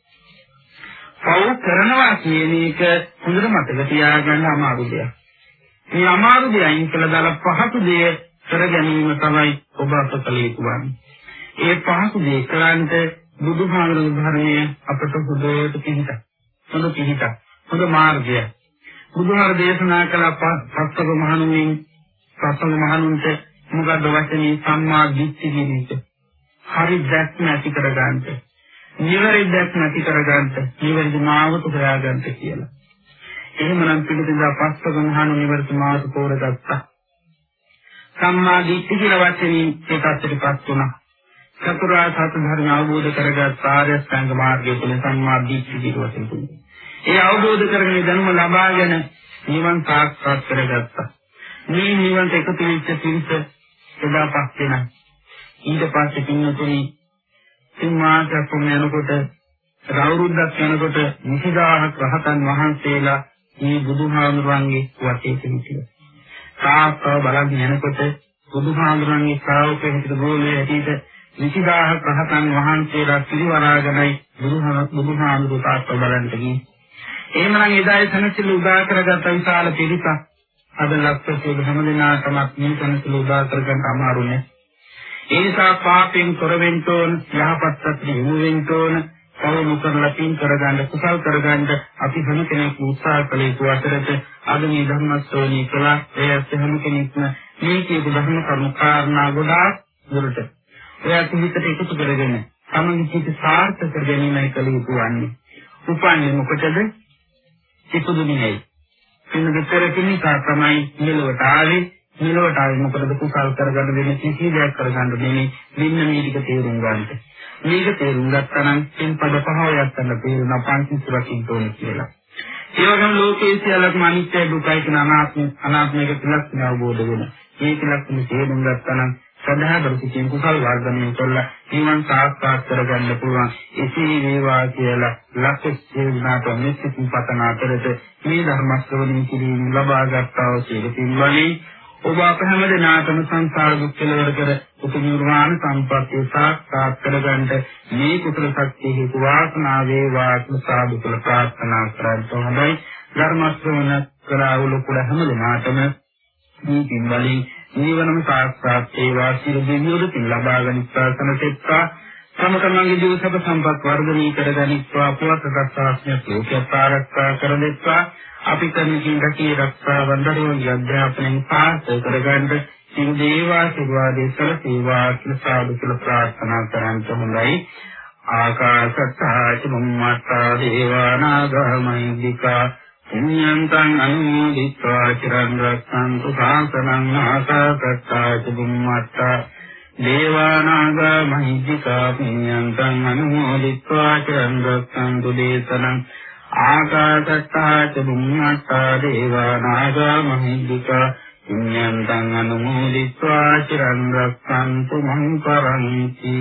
පව් කරනවා කියන එක හොඳට මතක තියාගන්න අමාරු දෙයක්. මේ අමාරු දෙය අයින් කළා දාලා පහසු දෙය කර ගැනීම තමයි ඔබ අප කළ යුතු වන්නේ. ඒ පහසු දේ කරන්ට බුදුහාමුදුරුවෝ ධර්මයේ අපට හොඳට පිහිට. හොඳ පිහිට. හොඳ මාර්ගය. බුදුහාර දේශනා කළ පස්වක මහණුමින් පස්වක මහණුන්ට මොකද වචනේ සම්මා දිට්ඨිය කියන එක. හරි දැක්ම ඇති කරගන්න. නිවැරදි දැක්ම ඇති කරගන්න. නිවැරදි මාවත හොයාගන්න කියලා. එහෙමනම් පිළිතුරු පස්වක මහණු නිවැරදි මාවත තෝරගත්තා. සම්මා දිට්ඨිය කියන වචනේ ඒ පැත්තටපත් වුණා. චතුරාර්ය සත්‍ය ධර්ම අවබෝධ කරගත් ආර්ය සංඝ මාර්ගය තුළ සම්මා දිට්ඨිය දිරවසින් තුනේ. ඒ අවබෝධ කරගෙන ධර්ම ලබාගෙන නිවන් සාක්ෂාත් කරගත්තා. මේ නිවන්ට එකතු වෙච්ච පිරිස එදා පස්සේ ඊට පස්සේ පින්නතුනි සිංහාසයක් යනකොට රවුරුද්දක් යනකොට 20000ක් රහතන් වහන්සේලා මේ බුදුහාමුදුරන්ගේ වටේ සිටියා. සාස්ත්‍රව බලන් යනකොට බුදුහාමුදුරන්ගේ ශ්‍රාවකෙ හිට ගෝලයේ හැටියට 20000ක් රහතන් වහන්සේලා පිරිවරාගෙනයි බුදුහාමුදුරු තාත්ත බලන්න ගියේ. එහෙමනම් එදායි සනසිල උදා කරගත්ත විශාල පිරිසක් අද ලක්ෂ හැමදෙනාටම මේ සනසිල උදා කරගන්න අමාරුනේ. ඒ නිසා පාපෙන් තොර වෙන්න ඕන, යහපත් සත්‍ය යොමු වෙන්න ඕන, කවුරු කරලා පින් කරගන්න, කුසල් කරගන්න අපි හැම කෙනෙක් උත්සාහ කළ යුතු අතරට අද මේ ධර්ම ශ්‍රවණය කළා. ඒ ඇත්ත හැම කෙනෙක්ම මේ කියපු ධර්ම කරුණු කාරණා ගොඩාක් දුරට එයාට හිතට එකතු කරගෙන තමන්ගේ හිත සාර්ථක කර ගැනීමයි කළ යුතු වන්නේ. උපන්නේ මොකටද? ඉපදුනේ. පින්න දෙතර කිනිකා තමයි මෙලොවට ආවේ. මෙලොවට ආවේ මොකටද කුසල් කරගන්න දෙන්නේ කිසි දෙයක් කරගන්න දෙන්නේ මෙන්න මේ ටික තේරුම් ගන්නට. මේක තේරුම් ගත්තා නම් එන්පද පහව යත්තන්න තේරුණා පංච සුරකින් තෝරන කියලා. ඒ වගේම ලෝකයේ සියල්ලක්ම අනිත්‍ය දුකයි කියන අනාත්ම අනාත්මයක තිලක්ෂණ අවබෝධ වෙනවා. මේ තිලක්ෂණ තේරුම් ගත්තා නම් සදාබර සිටින් කුසල් වර්ධනය කරලා නිවන් සාක්ෂාත් කරගන්න පුළුවන් එසේ වේවා කියලා ලක්ෂ සේවනාට මෙසිතින් පතන අතරට මේ ධර්ම ශ්‍රවණය කිරීම ලබාගත් අවශ්‍යක පින්වලින් ඔබ අප හැම දිනාටම සංසාර දුක් කෙලවර කර උතුම් නිර්වාණ සම්පත්තිය සාක්ෂාත් කරගන්න මේ කුසල ශක්තිය හේතු වාසනා වේවා සාදු කියලා ප්‍රාර්ථනා කරත් හොඳයි. ධර්ම ශ්‍රවණ කරා වූ කුල හැම දිනාටම මේ පින්වලින් ජීවනම සාක්ෂාත් වේවා. සියලු දෙවියෝද පින් ලබා ගනිත්වා සමසෙත්වා තම තමන්ගේ ජීව සබ සම්පත් වර්ධනය කරගනිත්වා පුවත් රක්ෂාස්මිය ප්‍රෝකයක් ආරක්ෂා කරදෙත්වා අපි කරන ජීවිතයේ රක්ෂා වන්දනෝන් අධ්‍යාපනයෙන් පාස් කරගන්න සිය දේවා සුභාදී සලසේවා කියලා සාදු කියලා ප්‍රාර්ථනා කරන්ත හොඳයි. ආකාශත්තා චුම්මත්තා දේවානාගමයිදිකා පුඤ්ඤන්තං අනුමෝදිत्वा චිරං රක්ඛන්තු සාසනං ආකාශත්තා චුම්මත්තා දේවානාග මහිත්‍තිකා පුඤ්ඤන්තං අනුමෝදිत्वा චිරං රක්ඛන්තු දේශනං ආකාශත්තා ච බුම්මත්තා දේවානාග මහිත්‍තිකා පුඤ්ඤන්තං අනුමෝදිत्वा චිරං රක්ඛන්තු මං කරන්ති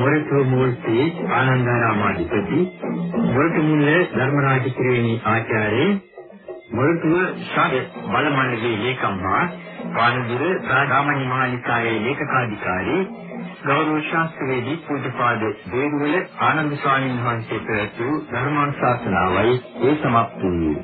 මොරටුව මූර්ති ආනන්දාරාමාධිපති. මොරටු මුල්ල ධර්මරාජ කුරේණී ආචාර්ය මොරටුව ශාස්ත්‍ර බලමණ්ඩලයේ ලේකම් හා පානදුර සාගාමණී මහානිකායේ ලේකකාධිකාරී ගෞරව ශාස්ත්‍රවේදී පූජ්‍යපාද දේරුවල ආනන්ද ස්වාමීන් වහන්සේ පැවැත් වූ ධර්මානුශාසනාවයි ඒ සමත් වූයේ